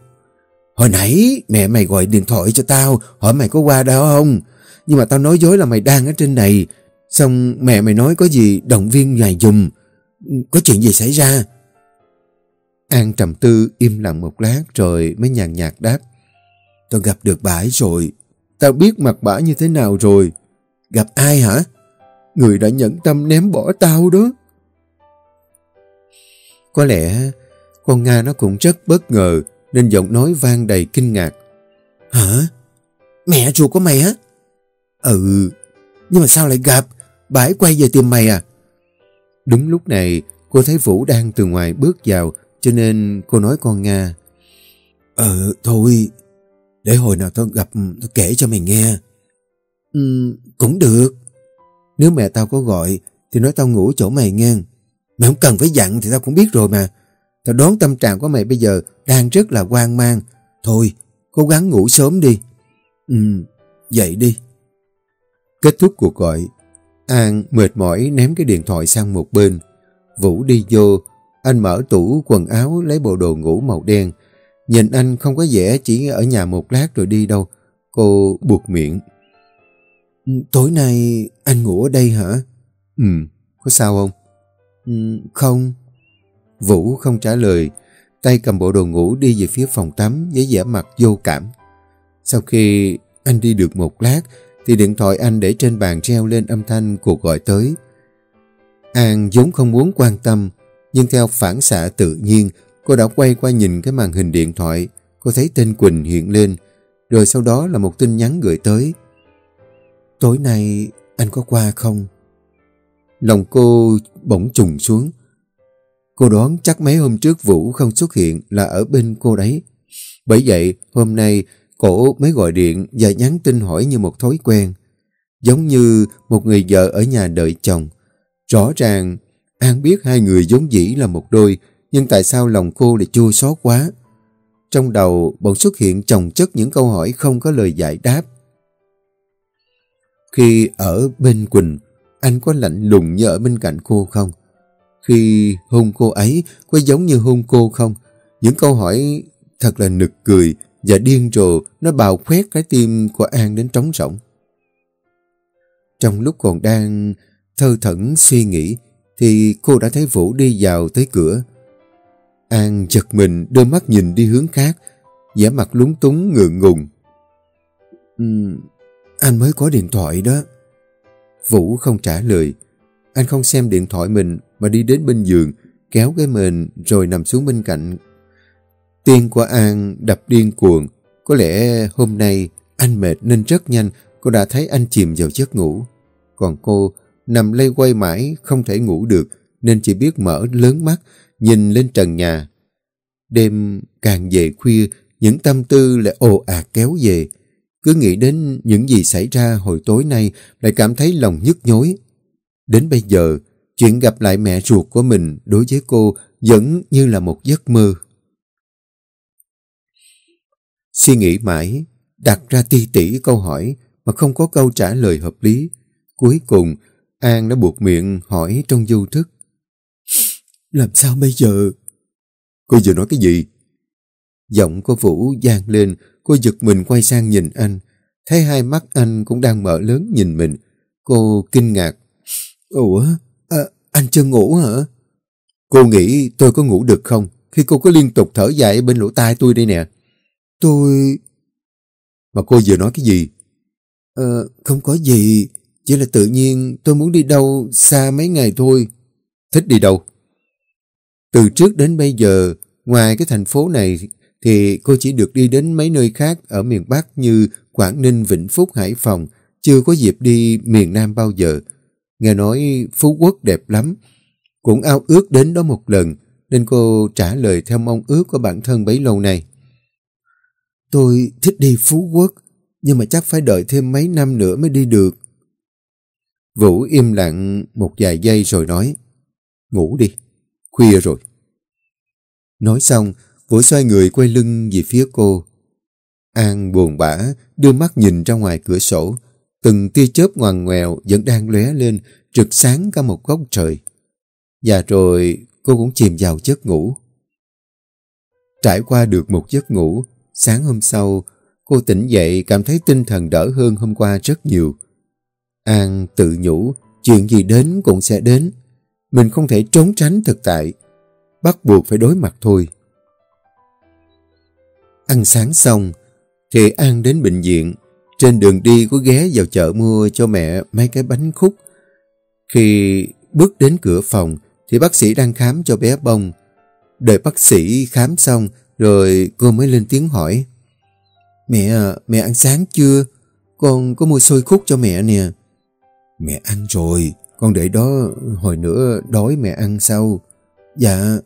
Hồi nãy mẹ mày gọi điện thoại cho tao, hỏi mày có qua đâu không? Nhưng mà tao nói dối là mày đang ở trên này. Xong mẹ mày nói có gì động viên vài dùm. Có chuyện gì xảy ra? An trầm tư im lặng một lát rồi mới nhàn nhạt đáp. Tao gặp được bà ấy rồi. Tao biết mặt bà như thế nào rồi. Gặp ai hả? Người đã nhẫn tâm ném bỏ tao đó. Có lẽ con Nga nó cũng rất bất ngờ nên giọng nói vang đầy kinh ngạc. Hả? Mẹ ruột của mày á? Ừ, nhưng mà sao lại gặp? Bà ấy quay về tìm mày à? Đúng lúc này, cô thấy Vũ đang từ ngoài bước vào, cho nên cô nói con Nga. Ờ, thôi, để hồi nào tao gặp, tao kể cho mày nghe. Ừ, cũng được. Nếu mẹ tao có gọi, thì nói tao ngủ chỗ mày nghe. Mày không cần phải dặn thì tao cũng biết rồi mà. Tao đoán tâm trạng của mày bây giờ đang rất là hoang mang. Thôi, cố gắng ngủ sớm đi. Ừ, dậy đi. Kết thúc cuộc gọi, An mệt mỏi ném cái điện thoại sang một bên. Vũ đi vô, anh mở tủ quần áo lấy bộ đồ ngủ màu đen. Nhìn anh không có vẻ chỉ ở nhà một lát rồi đi đâu. Cô buộc miệng. Ừ, tối nay anh ngủ ở đây hả? Ừ, có sao không? Ừ, không. Vũ không trả lời, tay cầm bộ đồ ngủ đi về phía phòng tắm với vẻ mặt vô cảm. Sau khi anh đi được một lát, thì điện thoại anh để trên bàn treo lên âm thanh cuộc gọi tới. An vốn không muốn quan tâm, nhưng theo phản xạ tự nhiên, cô đã quay qua nhìn cái màn hình điện thoại. Cô thấy tên Quỳnh hiện lên, rồi sau đó là một tin nhắn gửi tới. Tối nay anh có qua không? Lòng cô bỗng trùng xuống. Cô đoán chắc mấy hôm trước Vũ không xuất hiện là ở bên cô đấy. Bởi vậy, hôm nay cổ mới gọi điện và nhắn tin hỏi như một thói quen. Giống như một người vợ ở nhà đợi chồng. Rõ ràng, An biết hai người giống dĩ là một đôi, nhưng tại sao lòng cô lại chua xót quá? Trong đầu bỗng xuất hiện chồng chất những câu hỏi không có lời giải đáp. Khi ở bên Quỳnh, anh có lạnh lùng như ở bên cạnh cô không? Khi hôn cô ấy, có giống như hôn cô không? Những câu hỏi thật là nực cười và điên rồ, nó bào khoét cái tim của An đến trống rỗng. Trong lúc còn đang thơ thẩn suy nghĩ, thì cô đã thấy Vũ đi vào tới cửa. An giật mình đưa mắt nhìn đi hướng khác, vẻ mặt lúng túng ngượng ngùng anh mới có điện thoại đó. Vũ không trả lời. Anh không xem điện thoại mình mà đi đến bên giường, kéo cái mền rồi nằm xuống bên cạnh. Tiên của An đập điên cuồng. Có lẽ hôm nay anh mệt nên rất nhanh cô đã thấy anh chìm vào giấc ngủ. Còn cô nằm lây quay mãi không thể ngủ được nên chỉ biết mở lớn mắt nhìn lên trần nhà. Đêm càng về khuya những tâm tư lại ồ ạt kéo về. Cứ nghĩ đến những gì xảy ra hồi tối nay lại cảm thấy lòng nhức nhối. Đến bây giờ, chuyện gặp lại mẹ ruột của mình đối với cô vẫn như là một giấc mơ. Suy nghĩ mãi, đặt ra ti tỉ câu hỏi mà không có câu trả lời hợp lý. Cuối cùng, An đã buộc miệng hỏi trong vô thức. Làm sao bây giờ? Cô vừa nói cái gì? Giọng của Vũ gian lên, cô giật mình quay sang nhìn anh. Thấy hai mắt anh cũng đang mở lớn nhìn mình. Cô kinh ngạc. Ủa, à, anh chưa ngủ hả? Cô nghĩ tôi có ngủ được không? Khi cô có liên tục thở dài bên lỗ tai tôi đây nè. Tôi... Mà cô vừa nói cái gì? Ờ, không có gì. Chỉ là tự nhiên tôi muốn đi đâu xa mấy ngày thôi. Thích đi đâu? Từ trước đến bây giờ, ngoài cái thành phố này thì cô chỉ được đi đến mấy nơi khác ở miền Bắc như Quảng Ninh, Vĩnh Phúc, Hải Phòng, chưa có dịp đi miền Nam bao giờ. Nghe nói Phú Quốc đẹp lắm, cũng ao ước đến đó một lần, nên cô trả lời theo mong ước của bản thân bấy lâu nay. Tôi thích đi Phú Quốc, nhưng mà chắc phải đợi thêm mấy năm nữa mới đi được. Vũ im lặng một vài giây rồi nói, ngủ đi, khuya rồi. Nói xong, Vũ xoay người quay lưng về phía cô. An buồn bã, đưa mắt nhìn ra ngoài cửa sổ. Từng tia chớp ngoằn ngoèo vẫn đang lóe lên, rực sáng cả một góc trời. Và rồi cô cũng chìm vào giấc ngủ. Trải qua được một giấc ngủ, sáng hôm sau, cô tỉnh dậy cảm thấy tinh thần đỡ hơn hôm qua rất nhiều. An tự nhủ, chuyện gì đến cũng sẽ đến. Mình không thể trốn tránh thực tại, bắt buộc phải đối mặt thôi. Ăn sáng xong, thì An đến bệnh viện. Trên đường đi có ghé vào chợ mua cho mẹ mấy cái bánh khúc. Khi bước đến cửa phòng, thì bác sĩ đang khám cho bé bông. Đợi bác sĩ khám xong, rồi cô mới lên tiếng hỏi. Mẹ, mẹ ăn sáng chưa? Con có mua xôi khúc cho mẹ nè. Mẹ ăn rồi, con để đó hồi nữa đói mẹ ăn sau. Dạ.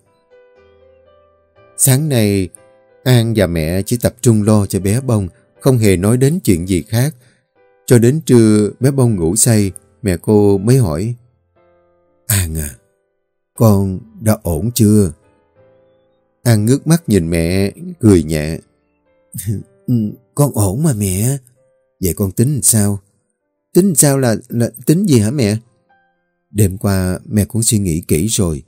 Sáng nay, An và mẹ chỉ tập trung lo cho bé bông, không hề nói đến chuyện gì khác. Cho đến trưa, bé bông ngủ say, mẹ cô mới hỏi. An à, con đã ổn chưa? An ngước mắt nhìn mẹ, cười nhẹ. Ừ, con ổn mà mẹ. Vậy con tính sao? Tính sao là, là tính gì hả mẹ? Đêm qua mẹ cũng suy nghĩ kỹ rồi.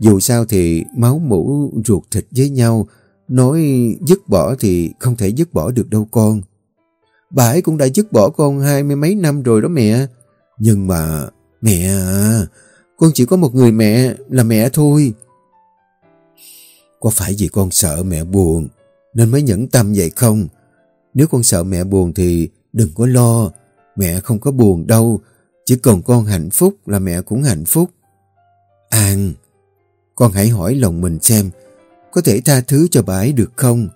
Dù sao thì máu mũ ruột thịt với nhau Nói dứt bỏ thì không thể dứt bỏ được đâu con. Bà ấy cũng đã dứt bỏ con hai mươi mấy năm rồi đó mẹ. Nhưng mà, mẹ à, con chỉ có một người mẹ là mẹ thôi. Có phải vì con sợ mẹ buồn nên mới nhẫn tâm vậy không? Nếu con sợ mẹ buồn thì đừng có lo. Mẹ không có buồn đâu. Chỉ cần con hạnh phúc là mẹ cũng hạnh phúc. An, con hãy hỏi lòng mình xem có thể tha thứ cho bà ấy được không?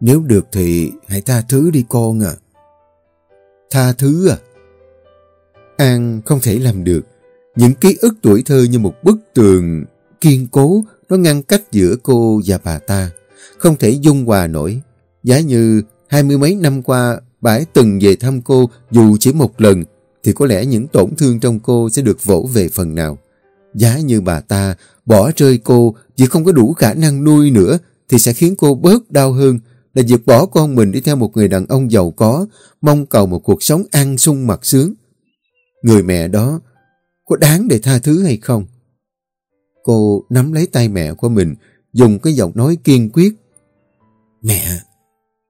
Nếu được thì hãy tha thứ đi, con à. Tha thứ à? An không thể làm được. Những ký ức tuổi thơ như một bức tường kiên cố, nó ngăn cách giữa cô và bà ta. Không thể dung hòa nổi. Giá như hai mươi mấy năm qua, bà ấy từng về thăm cô, dù chỉ một lần, thì có lẽ những tổn thương trong cô sẽ được vỗ về phần nào. Giá như bà ta bỏ rơi cô vì không có đủ khả năng nuôi nữa thì sẽ khiến cô bớt đau hơn là việc bỏ con mình đi theo một người đàn ông giàu có, mong cầu một cuộc sống an sung mặc sướng. Người mẹ đó có đáng để tha thứ hay không? Cô nắm lấy tay mẹ của mình, dùng cái giọng nói kiên quyết. Mẹ,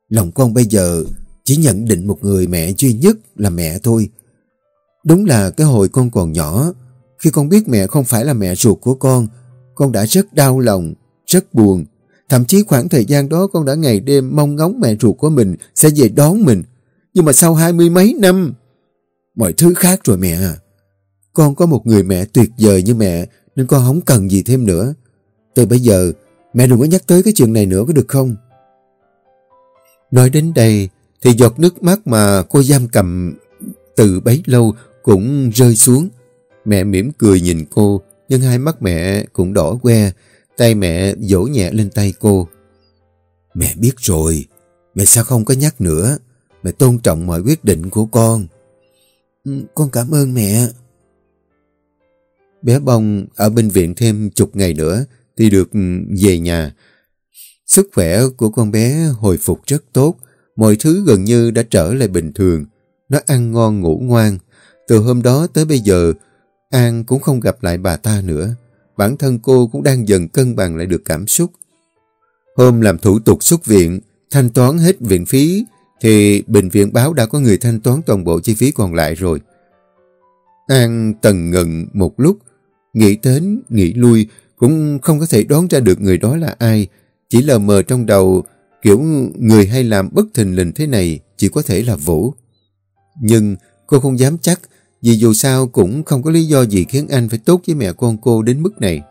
lòng con bây giờ chỉ nhận định một người mẹ duy nhất là mẹ thôi. Đúng là cái hồi con còn nhỏ, khi con biết mẹ không phải là mẹ ruột của con, con đã rất đau lòng, rất buồn. Thậm chí khoảng thời gian đó con đã ngày đêm mong ngóng mẹ ruột của mình sẽ về đón mình. Nhưng mà sau hai mươi mấy năm, mọi thứ khác rồi mẹ à. Con có một người mẹ tuyệt vời như mẹ nên con không cần gì thêm nữa. Từ bây giờ, mẹ đừng có nhắc tới cái chuyện này nữa có được không? Nói đến đây, thì giọt nước mắt mà cô giam cầm từ bấy lâu cũng rơi xuống. Mẹ mỉm cười nhìn cô, nhưng hai mắt mẹ cũng đỏ que, tay mẹ vỗ nhẹ lên tay cô. Mẹ biết rồi, mẹ sao không có nhắc nữa, mẹ tôn trọng mọi quyết định của con. Ừ, con cảm ơn mẹ. Bé bông ở bệnh viện thêm chục ngày nữa thì được về nhà. Sức khỏe của con bé hồi phục rất tốt, mọi thứ gần như đã trở lại bình thường. Nó ăn ngon ngủ ngoan. Từ hôm đó tới bây giờ, An cũng không gặp lại bà ta nữa. Bản thân cô cũng đang dần cân bằng lại được cảm xúc. Hôm làm thủ tục xuất viện, thanh toán hết viện phí, thì bệnh viện báo đã có người thanh toán toàn bộ chi phí còn lại rồi. An tần ngần một lúc, nghĩ đến, nghĩ lui, cũng không có thể đoán ra được người đó là ai. Chỉ lờ mờ trong đầu, kiểu người hay làm bất thình lình thế này chỉ có thể là Vũ. Nhưng cô không dám chắc, vì dù sao cũng không có lý do gì khiến anh phải tốt với mẹ con cô đến mức này.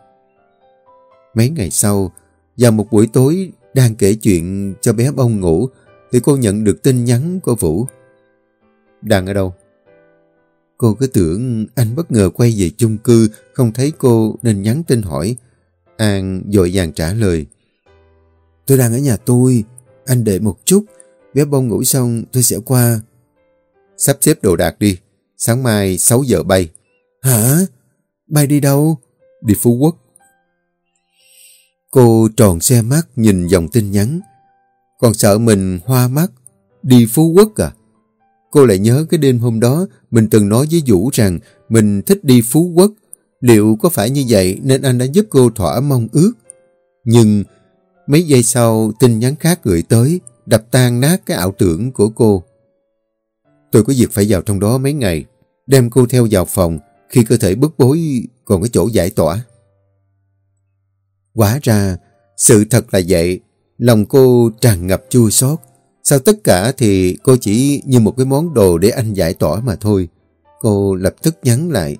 Mấy ngày sau, vào một buổi tối đang kể chuyện cho bé bông ngủ, thì cô nhận được tin nhắn của Vũ. Đang ở đâu? Cô cứ tưởng anh bất ngờ quay về chung cư, không thấy cô nên nhắn tin hỏi. An dội vàng trả lời. Tôi đang ở nhà tôi, anh đợi một chút, bé bông ngủ xong tôi sẽ qua. Sắp xếp đồ đạc đi, sáng mai 6 giờ bay. Hả? Bay đi đâu? Đi Phú Quốc. Cô tròn xe mắt nhìn dòng tin nhắn. Còn sợ mình hoa mắt. Đi Phú Quốc à? Cô lại nhớ cái đêm hôm đó mình từng nói với Vũ rằng mình thích đi Phú Quốc. Liệu có phải như vậy nên anh đã giúp cô thỏa mong ước? Nhưng mấy giây sau tin nhắn khác gửi tới đập tan nát cái ảo tưởng của cô. Tôi có việc phải vào trong đó mấy ngày, đem cô theo vào phòng khi cơ thể bức bối còn có chỗ giải tỏa. Quả ra, sự thật là vậy, lòng cô tràn ngập chua xót. Sau tất cả thì cô chỉ như một cái món đồ để anh giải tỏa mà thôi. Cô lập tức nhắn lại.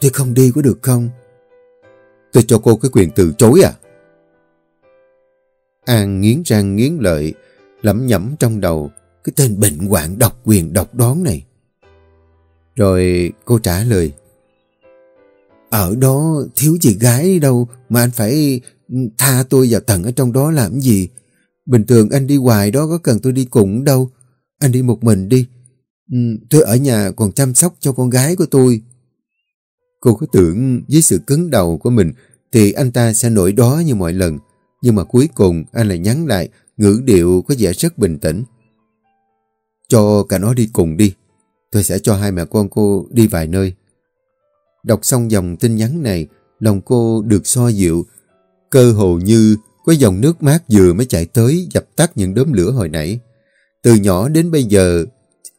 Tôi không đi có được không? Tôi cho cô cái quyền từ chối à? An nghiến răng nghiến lợi, lẩm nhẩm trong đầu cái tên bệnh hoạn độc quyền độc đoán này. Rồi cô trả lời. Ở đó thiếu gì gái đâu, mà anh phải tha tôi vào tận ở trong đó làm gì. Bình thường anh đi hoài đó có cần tôi đi cùng đâu. Anh đi một mình đi. Ừ, tôi ở nhà còn chăm sóc cho con gái của tôi. Cô có tưởng với sự cứng đầu của mình thì anh ta sẽ nổi đó như mọi lần. Nhưng mà cuối cùng anh lại nhắn lại ngữ điệu có vẻ rất bình tĩnh. Cho cả nó đi cùng đi. Tôi sẽ cho hai mẹ con cô đi vài nơi. Đọc xong dòng tin nhắn này, lòng cô được so dịu. Cơ hồ như có dòng nước mát vừa mới chạy tới dập tắt những đốm lửa hồi nãy. Từ nhỏ đến bây giờ,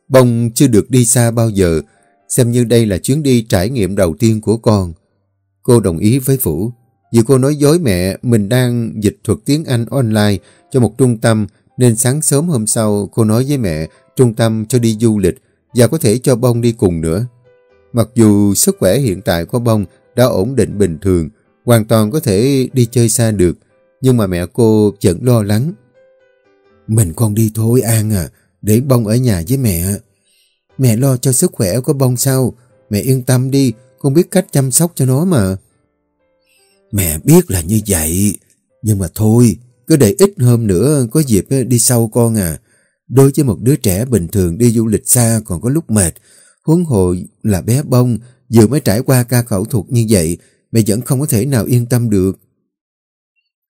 bông chưa được đi xa bao giờ, xem như đây là chuyến đi trải nghiệm đầu tiên của con. Cô đồng ý với Vũ. Vì cô nói dối mẹ mình đang dịch thuật tiếng Anh online cho một trung tâm nên sáng sớm hôm sau cô nói với mẹ trung tâm cho đi du lịch và có thể cho bông đi cùng nữa. Mặc dù sức khỏe hiện tại của bông đã ổn định bình thường, hoàn toàn có thể đi chơi xa được, nhưng mà mẹ cô vẫn lo lắng. Mình con đi thôi An à, để bông ở nhà với mẹ. Mẹ lo cho sức khỏe của bông sao? Mẹ yên tâm đi, con biết cách chăm sóc cho nó mà. Mẹ biết là như vậy, nhưng mà thôi, cứ để ít hôm nữa có dịp đi sau con à. Đối với một đứa trẻ bình thường đi du lịch xa còn có lúc mệt, huống hồ là bé bông, vừa mới trải qua ca khẩu thuật như vậy, mẹ vẫn không có thể nào yên tâm được.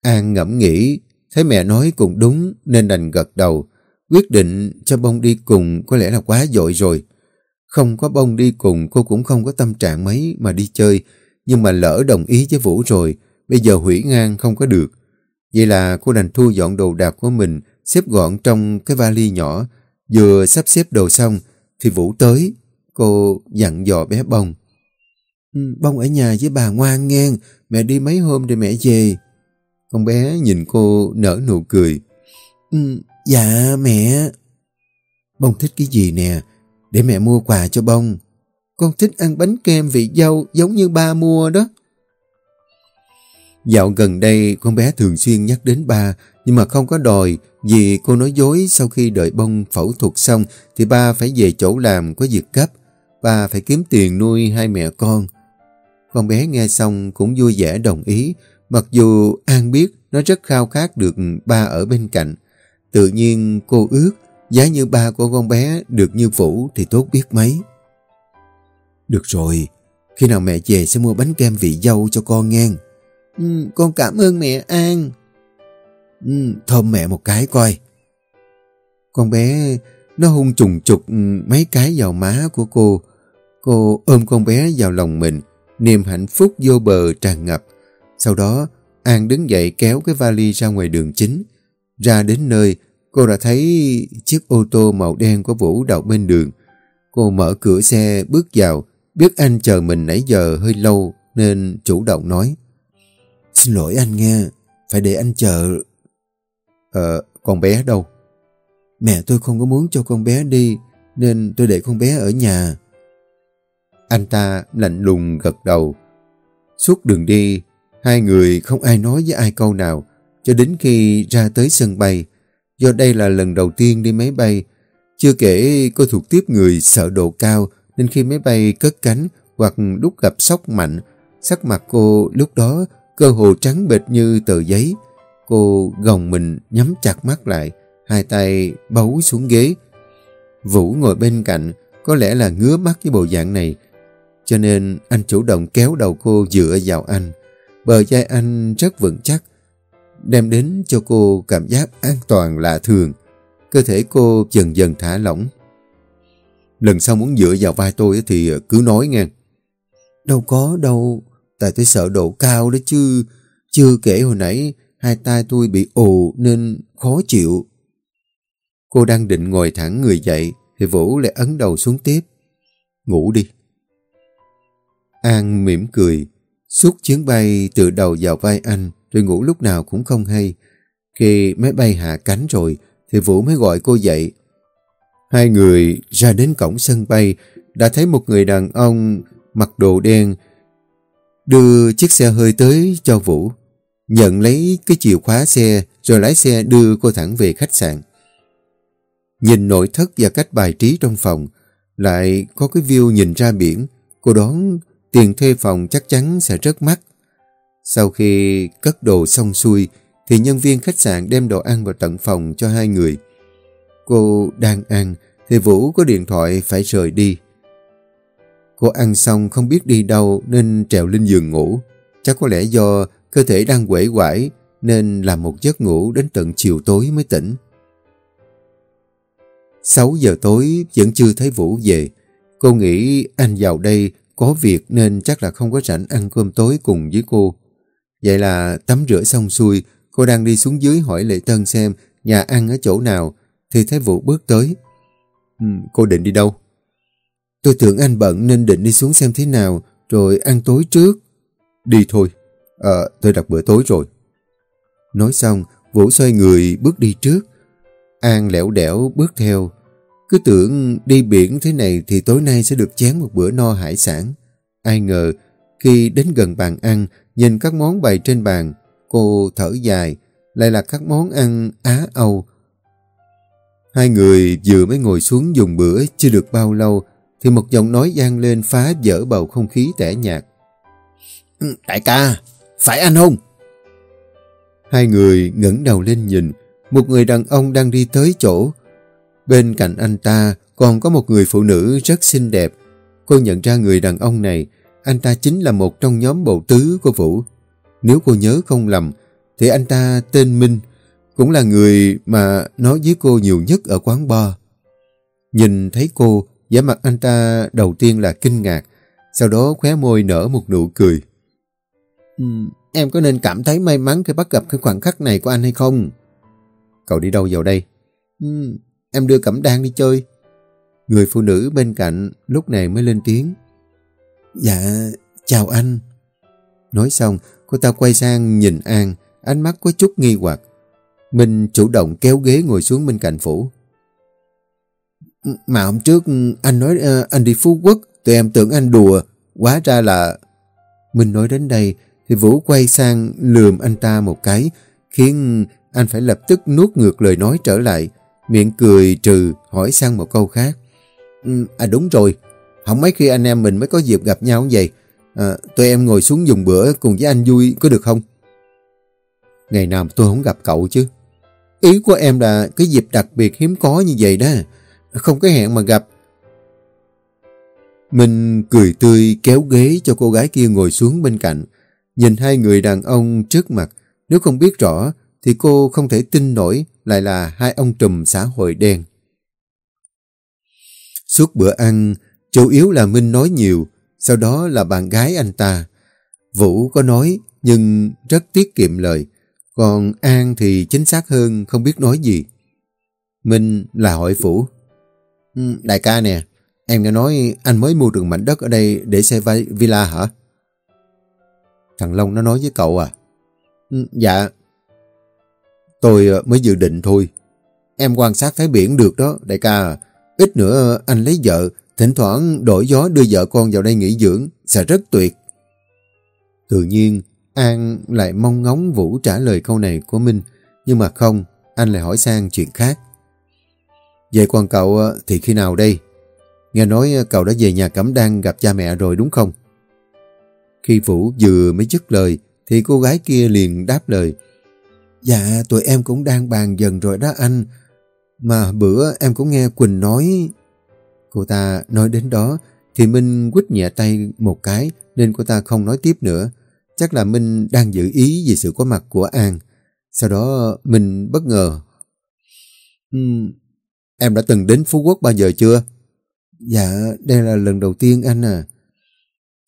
An ngẫm nghĩ, thấy mẹ nói cũng đúng nên đành gật đầu. Quyết định cho bông đi cùng có lẽ là quá dội rồi. Không có bông đi cùng cô cũng không có tâm trạng mấy mà đi chơi, nhưng mà lỡ đồng ý với Vũ rồi, bây giờ hủy ngang không có được. Vậy là cô đành thu dọn đồ đạc của mình, xếp gọn trong cái vali nhỏ, vừa sắp xếp đồ xong thì Vũ tới, cô dặn dò bé bông. Ừ, bông ở nhà với bà ngoan nghe, mẹ đi mấy hôm rồi mẹ về. Con bé nhìn cô nở nụ cười. Ừ, dạ mẹ. Bông thích cái gì nè, để mẹ mua quà cho bông. Con thích ăn bánh kem vị dâu giống như ba mua đó. Dạo gần đây con bé thường xuyên nhắc đến ba nhưng mà không có đòi vì cô nói dối sau khi đợi bông phẫu thuật xong thì ba phải về chỗ làm có việc cấp. Ba phải kiếm tiền nuôi hai mẹ con. Con bé nghe xong cũng vui vẻ đồng ý mặc dù An biết nó rất khao khát được ba ở bên cạnh. Tự nhiên cô ước giá như ba của con bé được như Vũ thì tốt biết mấy. Được rồi, khi nào mẹ về sẽ mua bánh kem vị dâu cho con nghe. Ừ, con cảm ơn mẹ An. Ừ, thơm mẹ một cái coi. Con bé nó hung trùng trục mấy cái vào má của cô. Cô ôm con bé vào lòng mình, niềm hạnh phúc vô bờ tràn ngập. Sau đó, An đứng dậy kéo cái vali ra ngoài đường chính. Ra đến nơi, cô đã thấy chiếc ô tô màu đen của Vũ đậu bên đường. Cô mở cửa xe bước vào, biết anh chờ mình nãy giờ hơi lâu nên chủ động nói. Xin lỗi anh nghe, phải để anh chờ. Ờ, con bé đâu? Mẹ tôi không có muốn cho con bé đi, nên tôi để con bé ở nhà. Anh ta lạnh lùng gật đầu. Suốt đường đi, hai người không ai nói với ai câu nào, cho đến khi ra tới sân bay. Do đây là lần đầu tiên đi máy bay, chưa kể cô thuộc tiếp người sợ độ cao, nên khi máy bay cất cánh hoặc lúc gặp sốc mạnh, sắc mặt cô lúc đó cơ hồ trắng bệt như tờ giấy. Cô gồng mình nhắm chặt mắt lại, hai tay bấu xuống ghế. Vũ ngồi bên cạnh, có lẽ là ngứa mắt với bộ dạng này, cho nên anh chủ động kéo đầu cô dựa vào anh. Bờ vai anh rất vững chắc, đem đến cho cô cảm giác an toàn lạ thường. Cơ thể cô dần dần thả lỏng. Lần sau muốn dựa vào vai tôi thì cứ nói nghe. Đâu có đâu, tại tôi sợ độ cao đó chứ. Chưa kể hồi nãy hai tay tôi bị ù nên khó chịu. Cô đang định ngồi thẳng người dậy thì Vũ lại ấn đầu xuống tiếp. Ngủ đi. An mỉm cười, suốt chuyến bay từ đầu vào vai anh rồi ngủ lúc nào cũng không hay. Khi máy bay hạ cánh rồi thì Vũ mới gọi cô dậy. Hai người ra đến cổng sân bay đã thấy một người đàn ông mặc đồ đen đưa chiếc xe hơi tới cho Vũ. Nhận lấy cái chìa khóa xe rồi lái xe đưa cô thẳng về khách sạn. Nhìn nội thất và cách bài trí trong phòng, lại có cái view nhìn ra biển, cô đoán tiền thuê phòng chắc chắn sẽ rất mắc. Sau khi cất đồ xong xuôi, thì nhân viên khách sạn đem đồ ăn vào tận phòng cho hai người. Cô đang ăn, thì Vũ có điện thoại phải rời đi. Cô ăn xong không biết đi đâu nên trèo lên giường ngủ. Chắc có lẽ do cơ thể đang quể quải nên làm một giấc ngủ đến tận chiều tối mới tỉnh. 6 giờ tối vẫn chưa thấy Vũ về. Cô nghĩ anh vào đây có việc nên chắc là không có rảnh ăn cơm tối cùng với cô. Vậy là tắm rửa xong xuôi, cô đang đi xuống dưới hỏi Lệ Tân xem nhà ăn ở chỗ nào thì thấy Vũ bước tới. Ừ, cô định đi đâu? Tôi tưởng anh bận nên định đi xuống xem thế nào, rồi ăn tối trước. Đi thôi. Ờ, tôi đặt bữa tối rồi. Nói xong, Vũ xoay người bước đi trước. An lẻo đẻo bước theo. Cứ tưởng đi biển thế này thì tối nay sẽ được chén một bữa no hải sản. Ai ngờ, khi đến gần bàn ăn, nhìn các món bày trên bàn, cô thở dài, lại là các món ăn Á Âu. Hai người vừa mới ngồi xuống dùng bữa chưa được bao lâu, thì một giọng nói gian lên phá vỡ bầu không khí tẻ nhạt. Ừ, đại ca, phải anh không? Hai người ngẩng đầu lên nhìn, một người đàn ông đang đi tới chỗ. Bên cạnh anh ta còn có một người phụ nữ rất xinh đẹp. Cô nhận ra người đàn ông này, anh ta chính là một trong nhóm bầu tứ của Vũ. Nếu cô nhớ không lầm, thì anh ta tên Minh, cũng là người mà nói với cô nhiều nhất ở quán bar. Nhìn thấy cô, vẻ mặt anh ta đầu tiên là kinh ngạc, sau đó khóe môi nở một nụ cười. Uhm, em có nên cảm thấy may mắn khi bắt gặp cái khoảnh khắc này của anh hay không? Cậu đi đâu vào đây? Uhm, em đưa Cẩm Đan đi chơi. Người phụ nữ bên cạnh lúc này mới lên tiếng. Dạ, chào anh. Nói xong, cô ta quay sang nhìn An, ánh mắt có chút nghi hoặc. Minh chủ động kéo ghế ngồi xuống bên cạnh Phủ. Mà hôm trước ừ, anh nói uh, anh đi Phú Quốc, tụi em tưởng anh đùa, quá ra là... mình nói đến đây thì Vũ quay sang lườm anh ta một cái, khiến anh phải lập tức nuốt ngược lời nói trở lại, miệng cười trừ hỏi sang một câu khác. Ừ, à đúng rồi, không mấy khi anh em mình mới có dịp gặp nhau như vậy. À, tụi em ngồi xuống dùng bữa cùng với anh vui có được không? Ngày nào tôi không gặp cậu chứ. Ý của em là cái dịp đặc biệt hiếm có như vậy đó. Không có hẹn mà gặp. Mình cười tươi kéo ghế cho cô gái kia ngồi xuống bên cạnh. Nhìn hai người đàn ông trước mặt, nếu không biết rõ thì cô không thể tin nổi lại là hai ông trùm xã hội đen. Suốt bữa ăn, chủ yếu là Minh nói nhiều, sau đó là bạn gái anh ta. Vũ có nói nhưng rất tiết kiệm lời, còn An thì chính xác hơn không biết nói gì. Minh là hỏi Vũ. Đại ca nè, em nghe nói anh mới mua được mảnh đất ở đây để xây villa hả? Thằng Long nó nói với cậu à? Ừ, dạ. Tôi ờ, mới dự định thôi. Em quan sát thấy biển được đó, đại ca. À. Ít nữa anh lấy vợ, thỉnh thoảng đổi gió đưa vợ con vào đây nghỉ dưỡng, sẽ rất tuyệt. Tự nhiên, An lại mong ngóng Vũ trả lời câu này của Minh, nhưng mà không, anh lại hỏi sang chuyện khác. Vậy còn cậu ờ, thì khi nào đây? Nghe nói ờ, cậu đã về nhà Cẩm Đan gặp cha mẹ rồi đúng không? Khi Vũ vừa mới dứt lời, thì cô gái kia liền đáp lời. Dạ, tụi em cũng đang bàn dần rồi đó anh. Mà bữa em cũng nghe Quỳnh nói... Cô ta nói đến đó, thì Minh quýt nhẹ tay một cái, nên cô ta không nói tiếp nữa. Chắc là Minh đang giữ ý về sự có mặt của An. Sau đó Minh bất ngờ. Uhm, em đã từng đến Phú Quốc bao giờ chưa? Dạ, đây là lần đầu tiên anh à.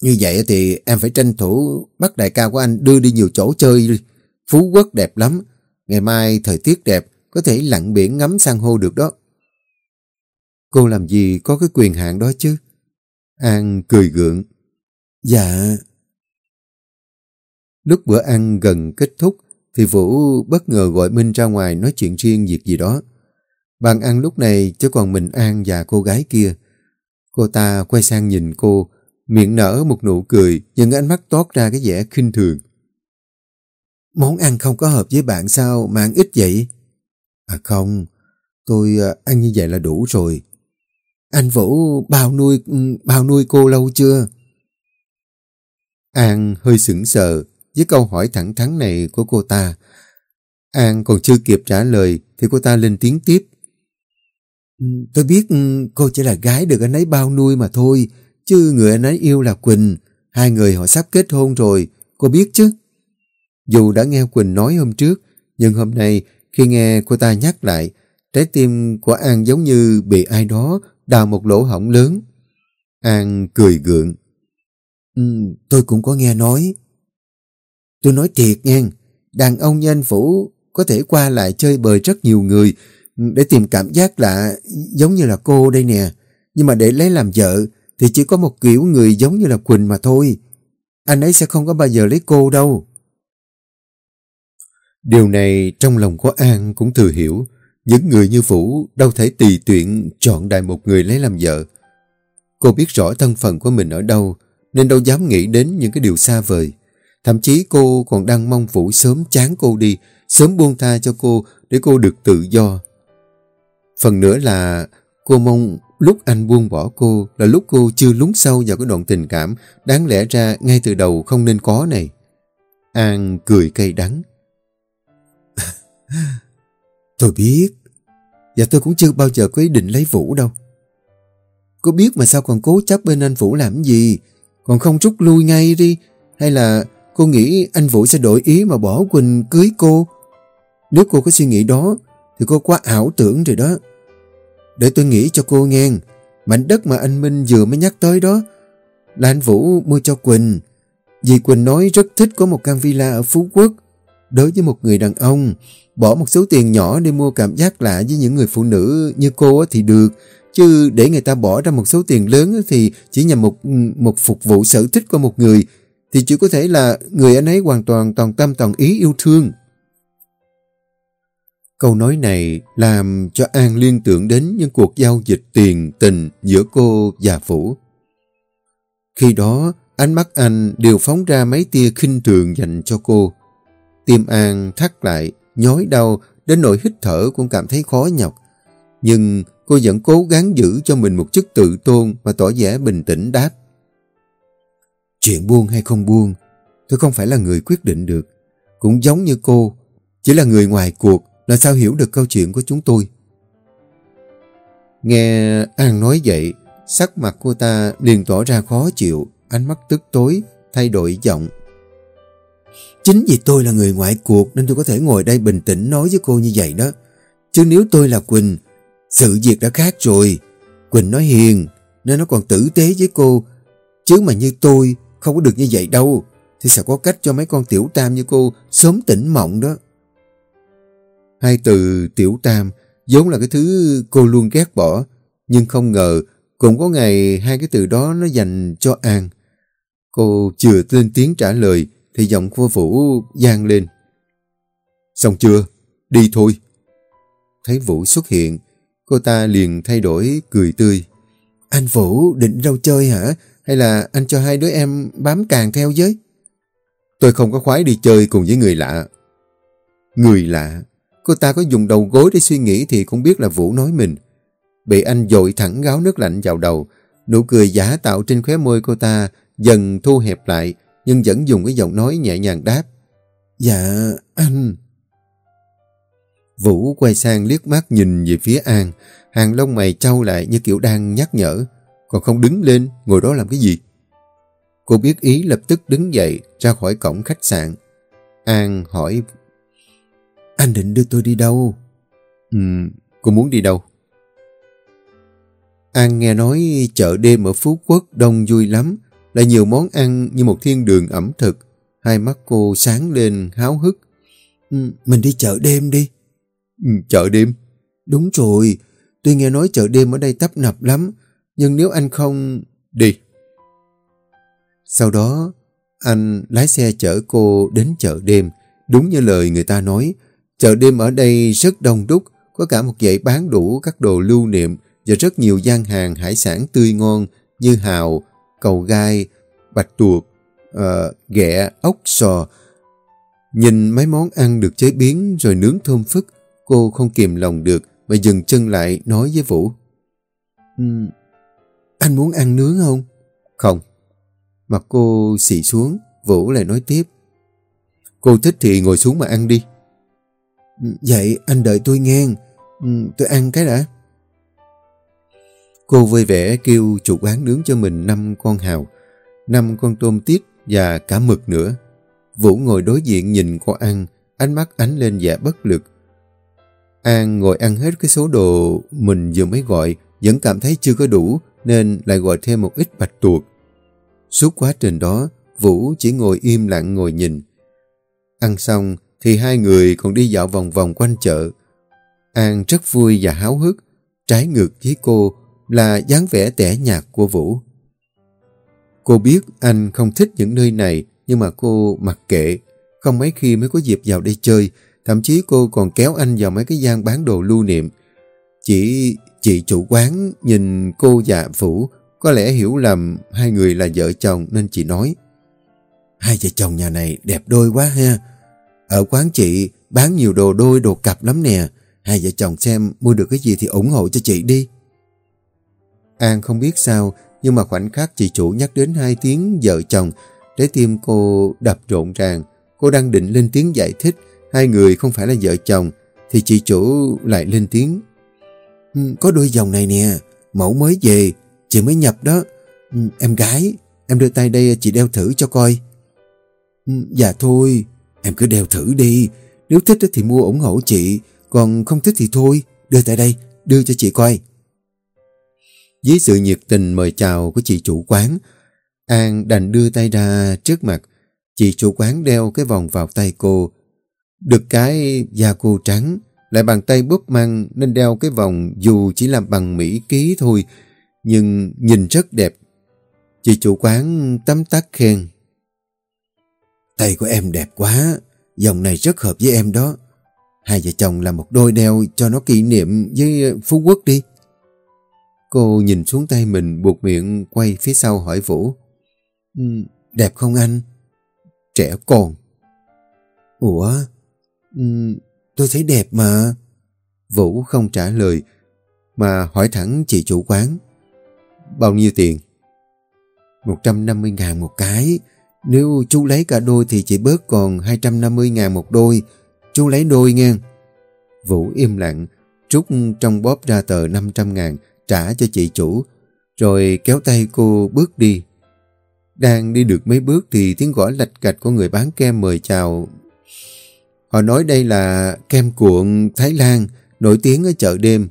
Như vậy thì em phải tranh thủ bắt đại ca của anh đưa đi nhiều chỗ chơi đi. Phú Quốc đẹp lắm. Ngày mai thời tiết đẹp, có thể lặn biển ngắm san hô được đó. Cô làm gì có cái quyền hạn đó chứ? An cười gượng. Dạ. Lúc bữa ăn gần kết thúc, thì Vũ bất ngờ gọi Minh ra ngoài nói chuyện riêng việc gì đó. Bàn ăn lúc này chỉ còn mình An và cô gái kia. Cô ta quay sang nhìn cô, miệng nở một nụ cười, nhưng ánh mắt toát ra cái vẻ khinh thường. Món ăn không có hợp với bạn sao mà ăn ít vậy? À không, tôi à, ăn như vậy là đủ rồi. Anh Vũ bao nuôi bao nuôi cô lâu chưa? An hơi sững sờ với câu hỏi thẳng thắn này của cô ta. An còn chưa kịp trả lời thì cô ta lên tiếng tiếp. Ừ, tôi biết ừ, cô chỉ là gái được anh ấy bao nuôi mà thôi, chứ người anh ấy yêu là Quỳnh. Hai người họ sắp kết hôn rồi, cô biết chứ? Dù đã nghe Quỳnh nói hôm trước, nhưng hôm nay khi nghe cô ta nhắc lại, trái tim của An giống như bị ai đó đào một lỗ hổng lớn. An cười gượng. Ừ, tôi cũng có nghe nói. Tôi nói thiệt nghe, đàn ông như anh Phủ có thể qua lại chơi bời rất nhiều người, để tìm cảm giác lạ giống như là cô đây nè. Nhưng mà để lấy làm vợ thì chỉ có một kiểu người giống như là Quỳnh mà thôi. Anh ấy sẽ không có bao giờ lấy cô đâu. Điều này trong lòng của An cũng thừa hiểu. Những người như Vũ đâu thể tùy tiện chọn đại một người lấy làm vợ. Cô biết rõ thân phận của mình ở đâu, nên đâu dám nghĩ đến những cái điều xa vời. Thậm chí cô còn đang mong Vũ sớm chán cô đi, sớm buông tha cho cô để cô được tự do. Phần nữa là cô mong lúc anh buông bỏ cô là lúc cô chưa lún sâu vào cái đoạn tình cảm đáng lẽ ra ngay từ đầu không nên có này. An cười cay đắng. tôi biết, và tôi cũng chưa bao giờ có ý định lấy Vũ đâu. Cô biết mà sao còn cố chấp bên anh Vũ làm gì? Còn không rút lui ngay đi. Hay là cô nghĩ anh Vũ sẽ đổi ý mà bỏ Quỳnh cưới cô? Nếu cô có suy nghĩ đó, thì cô quá ảo tưởng rồi đó. Để tôi nghĩ cho cô nghe, mảnh đất mà anh Minh vừa mới nhắc tới đó, là anh Vũ mua cho Quỳnh. Vì Quỳnh nói rất thích có một căn villa ở Phú Quốc. Đối với một người đàn ông, bỏ một số tiền nhỏ để mua cảm giác lạ với những người phụ nữ như cô thì được, Chứ để người ta bỏ ra một số tiền lớn thì chỉ nhằm một một phục vụ sở thích của một người thì chỉ có thể là người anh ấy hoàn toàn toàn tâm toàn ý yêu thương. Câu nói này làm cho An liên tưởng đến những cuộc giao dịch tiền tình giữa cô và Vũ. Khi đó, ánh mắt anh đều phóng ra mấy tia khinh thường dành cho cô. Tim An thắt lại, nhói đau, đến nỗi hít thở cũng cảm thấy khó nhọc. Nhưng cô vẫn cố gắng giữ cho mình một chút tự tôn và tỏ vẻ bình tĩnh đáp. Chuyện buông hay không buông, tôi không phải là người quyết định được. Cũng giống như cô, chỉ là người ngoài cuộc, là sao hiểu được câu chuyện của chúng tôi. Nghe An nói vậy, sắc mặt cô ta liền tỏ ra khó chịu, ánh mắt tức tối, thay đổi giọng. Chính vì tôi là người ngoại cuộc nên tôi có thể ngồi đây bình tĩnh nói với cô như vậy đó. Chứ nếu tôi là Quỳnh, sự việc đã khác rồi. Quỳnh nói hiền, nên nó còn tử tế với cô. Chứ mà như tôi, không có được như vậy đâu. Thì sẽ có cách cho mấy con tiểu tam như cô sớm tỉnh mộng đó. Hai từ tiểu tam vốn là cái thứ cô luôn ghét bỏ. Nhưng không ngờ, cũng có ngày hai cái từ đó nó dành cho An. Cô chưa lên tiếng trả lời, thì giọng của Vũ gian lên. Xong chưa? Đi thôi. Thấy Vũ xuất hiện, Cô ta liền thay đổi cười tươi. Anh Vũ định đâu chơi hả? Hay là anh cho hai đứa em bám càng theo với? Tôi không có khoái đi chơi cùng với người lạ. Người lạ? Cô ta có dùng đầu gối để suy nghĩ thì cũng biết là Vũ nói mình. Bị anh dội thẳng gáo nước lạnh vào đầu. Nụ cười giả tạo trên khóe môi cô ta dần thu hẹp lại nhưng vẫn dùng cái giọng nói nhẹ nhàng đáp. Dạ, anh... Vũ quay sang liếc mắt nhìn về phía An, hàng lông mày trao lại như kiểu đang nhắc nhở, còn không đứng lên, ngồi đó làm cái gì? Cô biết ý lập tức đứng dậy, ra khỏi cổng khách sạn. An hỏi, anh định đưa tôi đi đâu? Ừ, cô muốn đi đâu? An nghe nói chợ đêm ở Phú Quốc đông vui lắm, lại nhiều món ăn như một thiên đường ẩm thực. Hai mắt cô sáng lên háo hức. Ừ, mình đi chợ đêm đi. Ừ, chợ đêm? Đúng rồi, tôi nghe nói chợ đêm ở đây tấp nập lắm, nhưng nếu anh không... Đi. Sau đó, anh lái xe chở cô đến chợ đêm. Đúng như lời người ta nói, chợ đêm ở đây rất đông đúc, có cả một dãy bán đủ các đồ lưu niệm và rất nhiều gian hàng hải sản tươi ngon như hào, cầu gai, bạch tuộc, uh, ghẹ, ốc, sò. Nhìn mấy món ăn được chế biến rồi nướng thơm phức, Cô không kìm lòng được mà dừng chân lại nói với Vũ. Um, anh muốn ăn nướng không? Không. Mặt cô xị xuống, Vũ lại nói tiếp. Cô thích thì ngồi xuống mà ăn đi. Ừ, vậy anh đợi tôi nghe. Ừ, tôi ăn cái đã. Cô vui vẻ kêu chủ quán nướng cho mình 5 con hào, 5 con tôm tiết và cả mực nữa. Vũ ngồi đối diện nhìn cô ăn, ánh mắt ánh lên vẻ bất lực. An ngồi ăn hết cái số đồ mình vừa mới gọi, vẫn cảm thấy chưa có đủ, nên lại gọi thêm một ít bạch tuộc. Suốt quá trình đó, Vũ chỉ ngồi im lặng ngồi nhìn. Ăn xong, thì hai người còn đi dạo vòng vòng quanh chợ. An rất vui và háo hức, trái ngược với cô là dáng vẻ tẻ nhạt của Vũ. Cô biết anh không thích những nơi này, nhưng mà cô mặc kệ. Không mấy khi mới có dịp vào đây chơi, thậm chí cô còn kéo anh vào mấy cái gian bán đồ lưu niệm. Chỉ chị chủ quán nhìn cô và Vũ có lẽ hiểu lầm hai người là vợ chồng nên chị nói Hai vợ chồng nhà này đẹp đôi quá ha. Ở quán chị bán nhiều đồ đôi đồ cặp lắm nè. Hai vợ chồng xem mua được cái gì thì ủng hộ cho chị đi. An không biết sao nhưng mà khoảnh khắc chị chủ nhắc đến hai tiếng vợ chồng trái tim cô đập rộn ràng. Cô đang định lên tiếng giải thích hai người không phải là vợ chồng thì chị chủ lại lên tiếng. Ừ, có đôi dòng này nè, mẫu mới về, chị mới nhập đó. Ừ, em gái, em đưa tay đây chị đeo thử cho coi. Ừ, dạ thôi, em cứ đeo thử đi. Nếu thích thì mua ủng hộ chị, còn không thích thì thôi, đưa tại đây, đưa cho chị coi. Với sự nhiệt tình mời chào của chị chủ quán, An đành đưa tay ra trước mặt. Chị chủ quán đeo cái vòng vào tay cô. Được cái da cô trắng, lại bàn tay búp măng nên đeo cái vòng dù chỉ làm bằng mỹ ký thôi, nhưng nhìn rất đẹp. Chị chủ quán tấm tắc khen. Tay của em đẹp quá, dòng này rất hợp với em đó. Hai vợ chồng làm một đôi đeo cho nó kỷ niệm với Phú Quốc đi. Cô nhìn xuống tay mình buộc miệng quay phía sau hỏi Vũ. Ừ, đẹp không anh? Trẻ con. Ủa? Ừ, tôi thấy đẹp mà. Vũ không trả lời mà hỏi thẳng chị chủ quán. Bao nhiêu tiền? 150 ngàn một cái. Nếu chú lấy cả đôi thì chỉ bớt còn 250 ngàn một đôi. Chú lấy đôi nghe. Vũ im lặng, trúc trong bóp ra tờ 500 ngàn trả cho chị chủ, rồi kéo tay cô bước đi. Đang đi được mấy bước thì tiếng gõ lạch cạch của người bán kem mời chào. Họ nói đây là kem cuộn Thái Lan, nổi tiếng ở chợ đêm.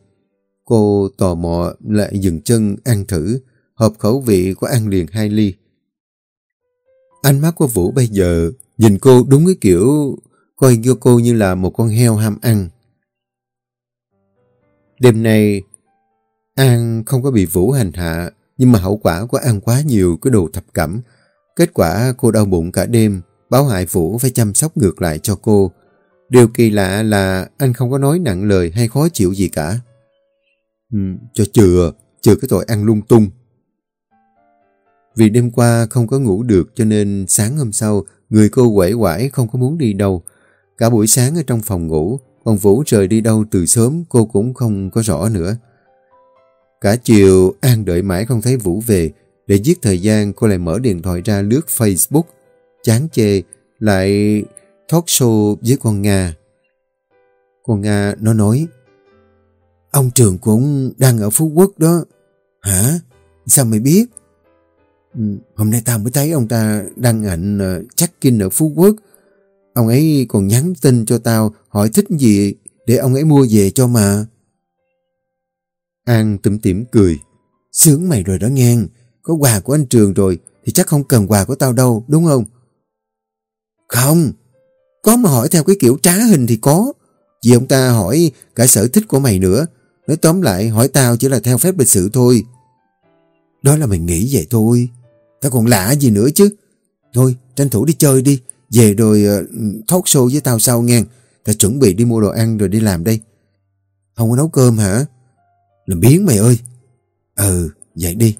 Cô tò mò lại dừng chân ăn thử, hợp khẩu vị của ăn liền hai ly. Ánh mắt của Vũ bây giờ nhìn cô đúng cái kiểu coi cô như là một con heo ham ăn. Đêm nay An không có bị Vũ hành hạ, nhưng mà hậu quả của ăn quá nhiều cái đồ thập cẩm. Kết quả cô đau bụng cả đêm, báo hại Vũ phải chăm sóc ngược lại cho cô. Điều kỳ lạ là anh không có nói nặng lời hay khó chịu gì cả. Ừ, cho chừa, chừa cái tội ăn lung tung. Vì đêm qua không có ngủ được cho nên sáng hôm sau người cô quẩy quải không có muốn đi đâu. Cả buổi sáng ở trong phòng ngủ, còn Vũ rời đi đâu từ sớm cô cũng không có rõ nữa. Cả chiều An đợi mãi không thấy Vũ về. Để giết thời gian cô lại mở điện thoại ra lướt Facebook. Chán chê lại talk show với con Nga. Con Nga nó nói Ông Trường cũng đang ở Phú Quốc đó. Hả? Sao mày biết? Ừ, hôm nay tao mới thấy ông ta đăng ảnh ờ, check-in ở Phú Quốc. Ông ấy còn nhắn tin cho tao hỏi thích gì để ông ấy mua về cho mà. An tủm tỉm cười. Sướng mày rồi đó nghe Có quà của anh Trường rồi thì chắc không cần quà của tao đâu, đúng không? Không. Có mà hỏi theo cái kiểu trá hình thì có. Vì ông ta hỏi cả sở thích của mày nữa. Nói tóm lại hỏi tao chỉ là theo phép lịch sự thôi. Đó là mày nghĩ vậy thôi ta còn lạ gì nữa chứ. Thôi, tranh thủ đi chơi đi. Về rồi uh, show với tao sau nghe. Ta chuẩn bị đi mua đồ ăn rồi đi làm đây. Không có nấu cơm hả? Làm biến mày ơi. Ừ, vậy đi.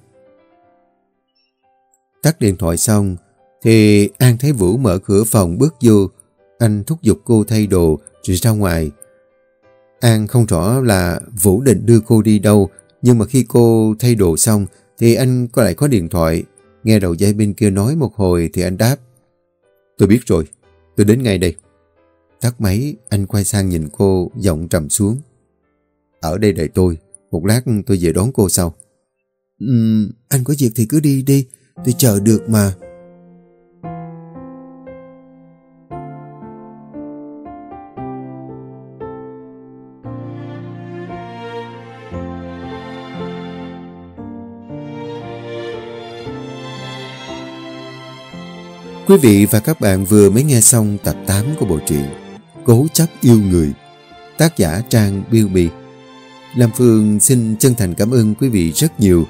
Tắt điện thoại xong, thì An thấy Vũ mở cửa phòng bước vô. Anh thúc giục cô thay đồ rồi ra ngoài. An không rõ là Vũ định đưa cô đi đâu, nhưng mà khi cô thay đồ xong thì anh có lại có điện thoại. Nghe đầu dây bên kia nói một hồi thì anh đáp. Tôi biết rồi, tôi đến ngay đây. Tắt máy, anh quay sang nhìn cô, giọng trầm xuống. Ở đây đợi tôi, một lát tôi về đón cô sau. Uhm, anh có việc thì cứ đi đi, tôi chờ được mà. Quý vị và các bạn vừa mới nghe xong tập 8 của bộ truyện Cố chấp yêu người, tác giả Trang Biêu Bì. Lam Phương xin chân thành cảm ơn quý vị rất nhiều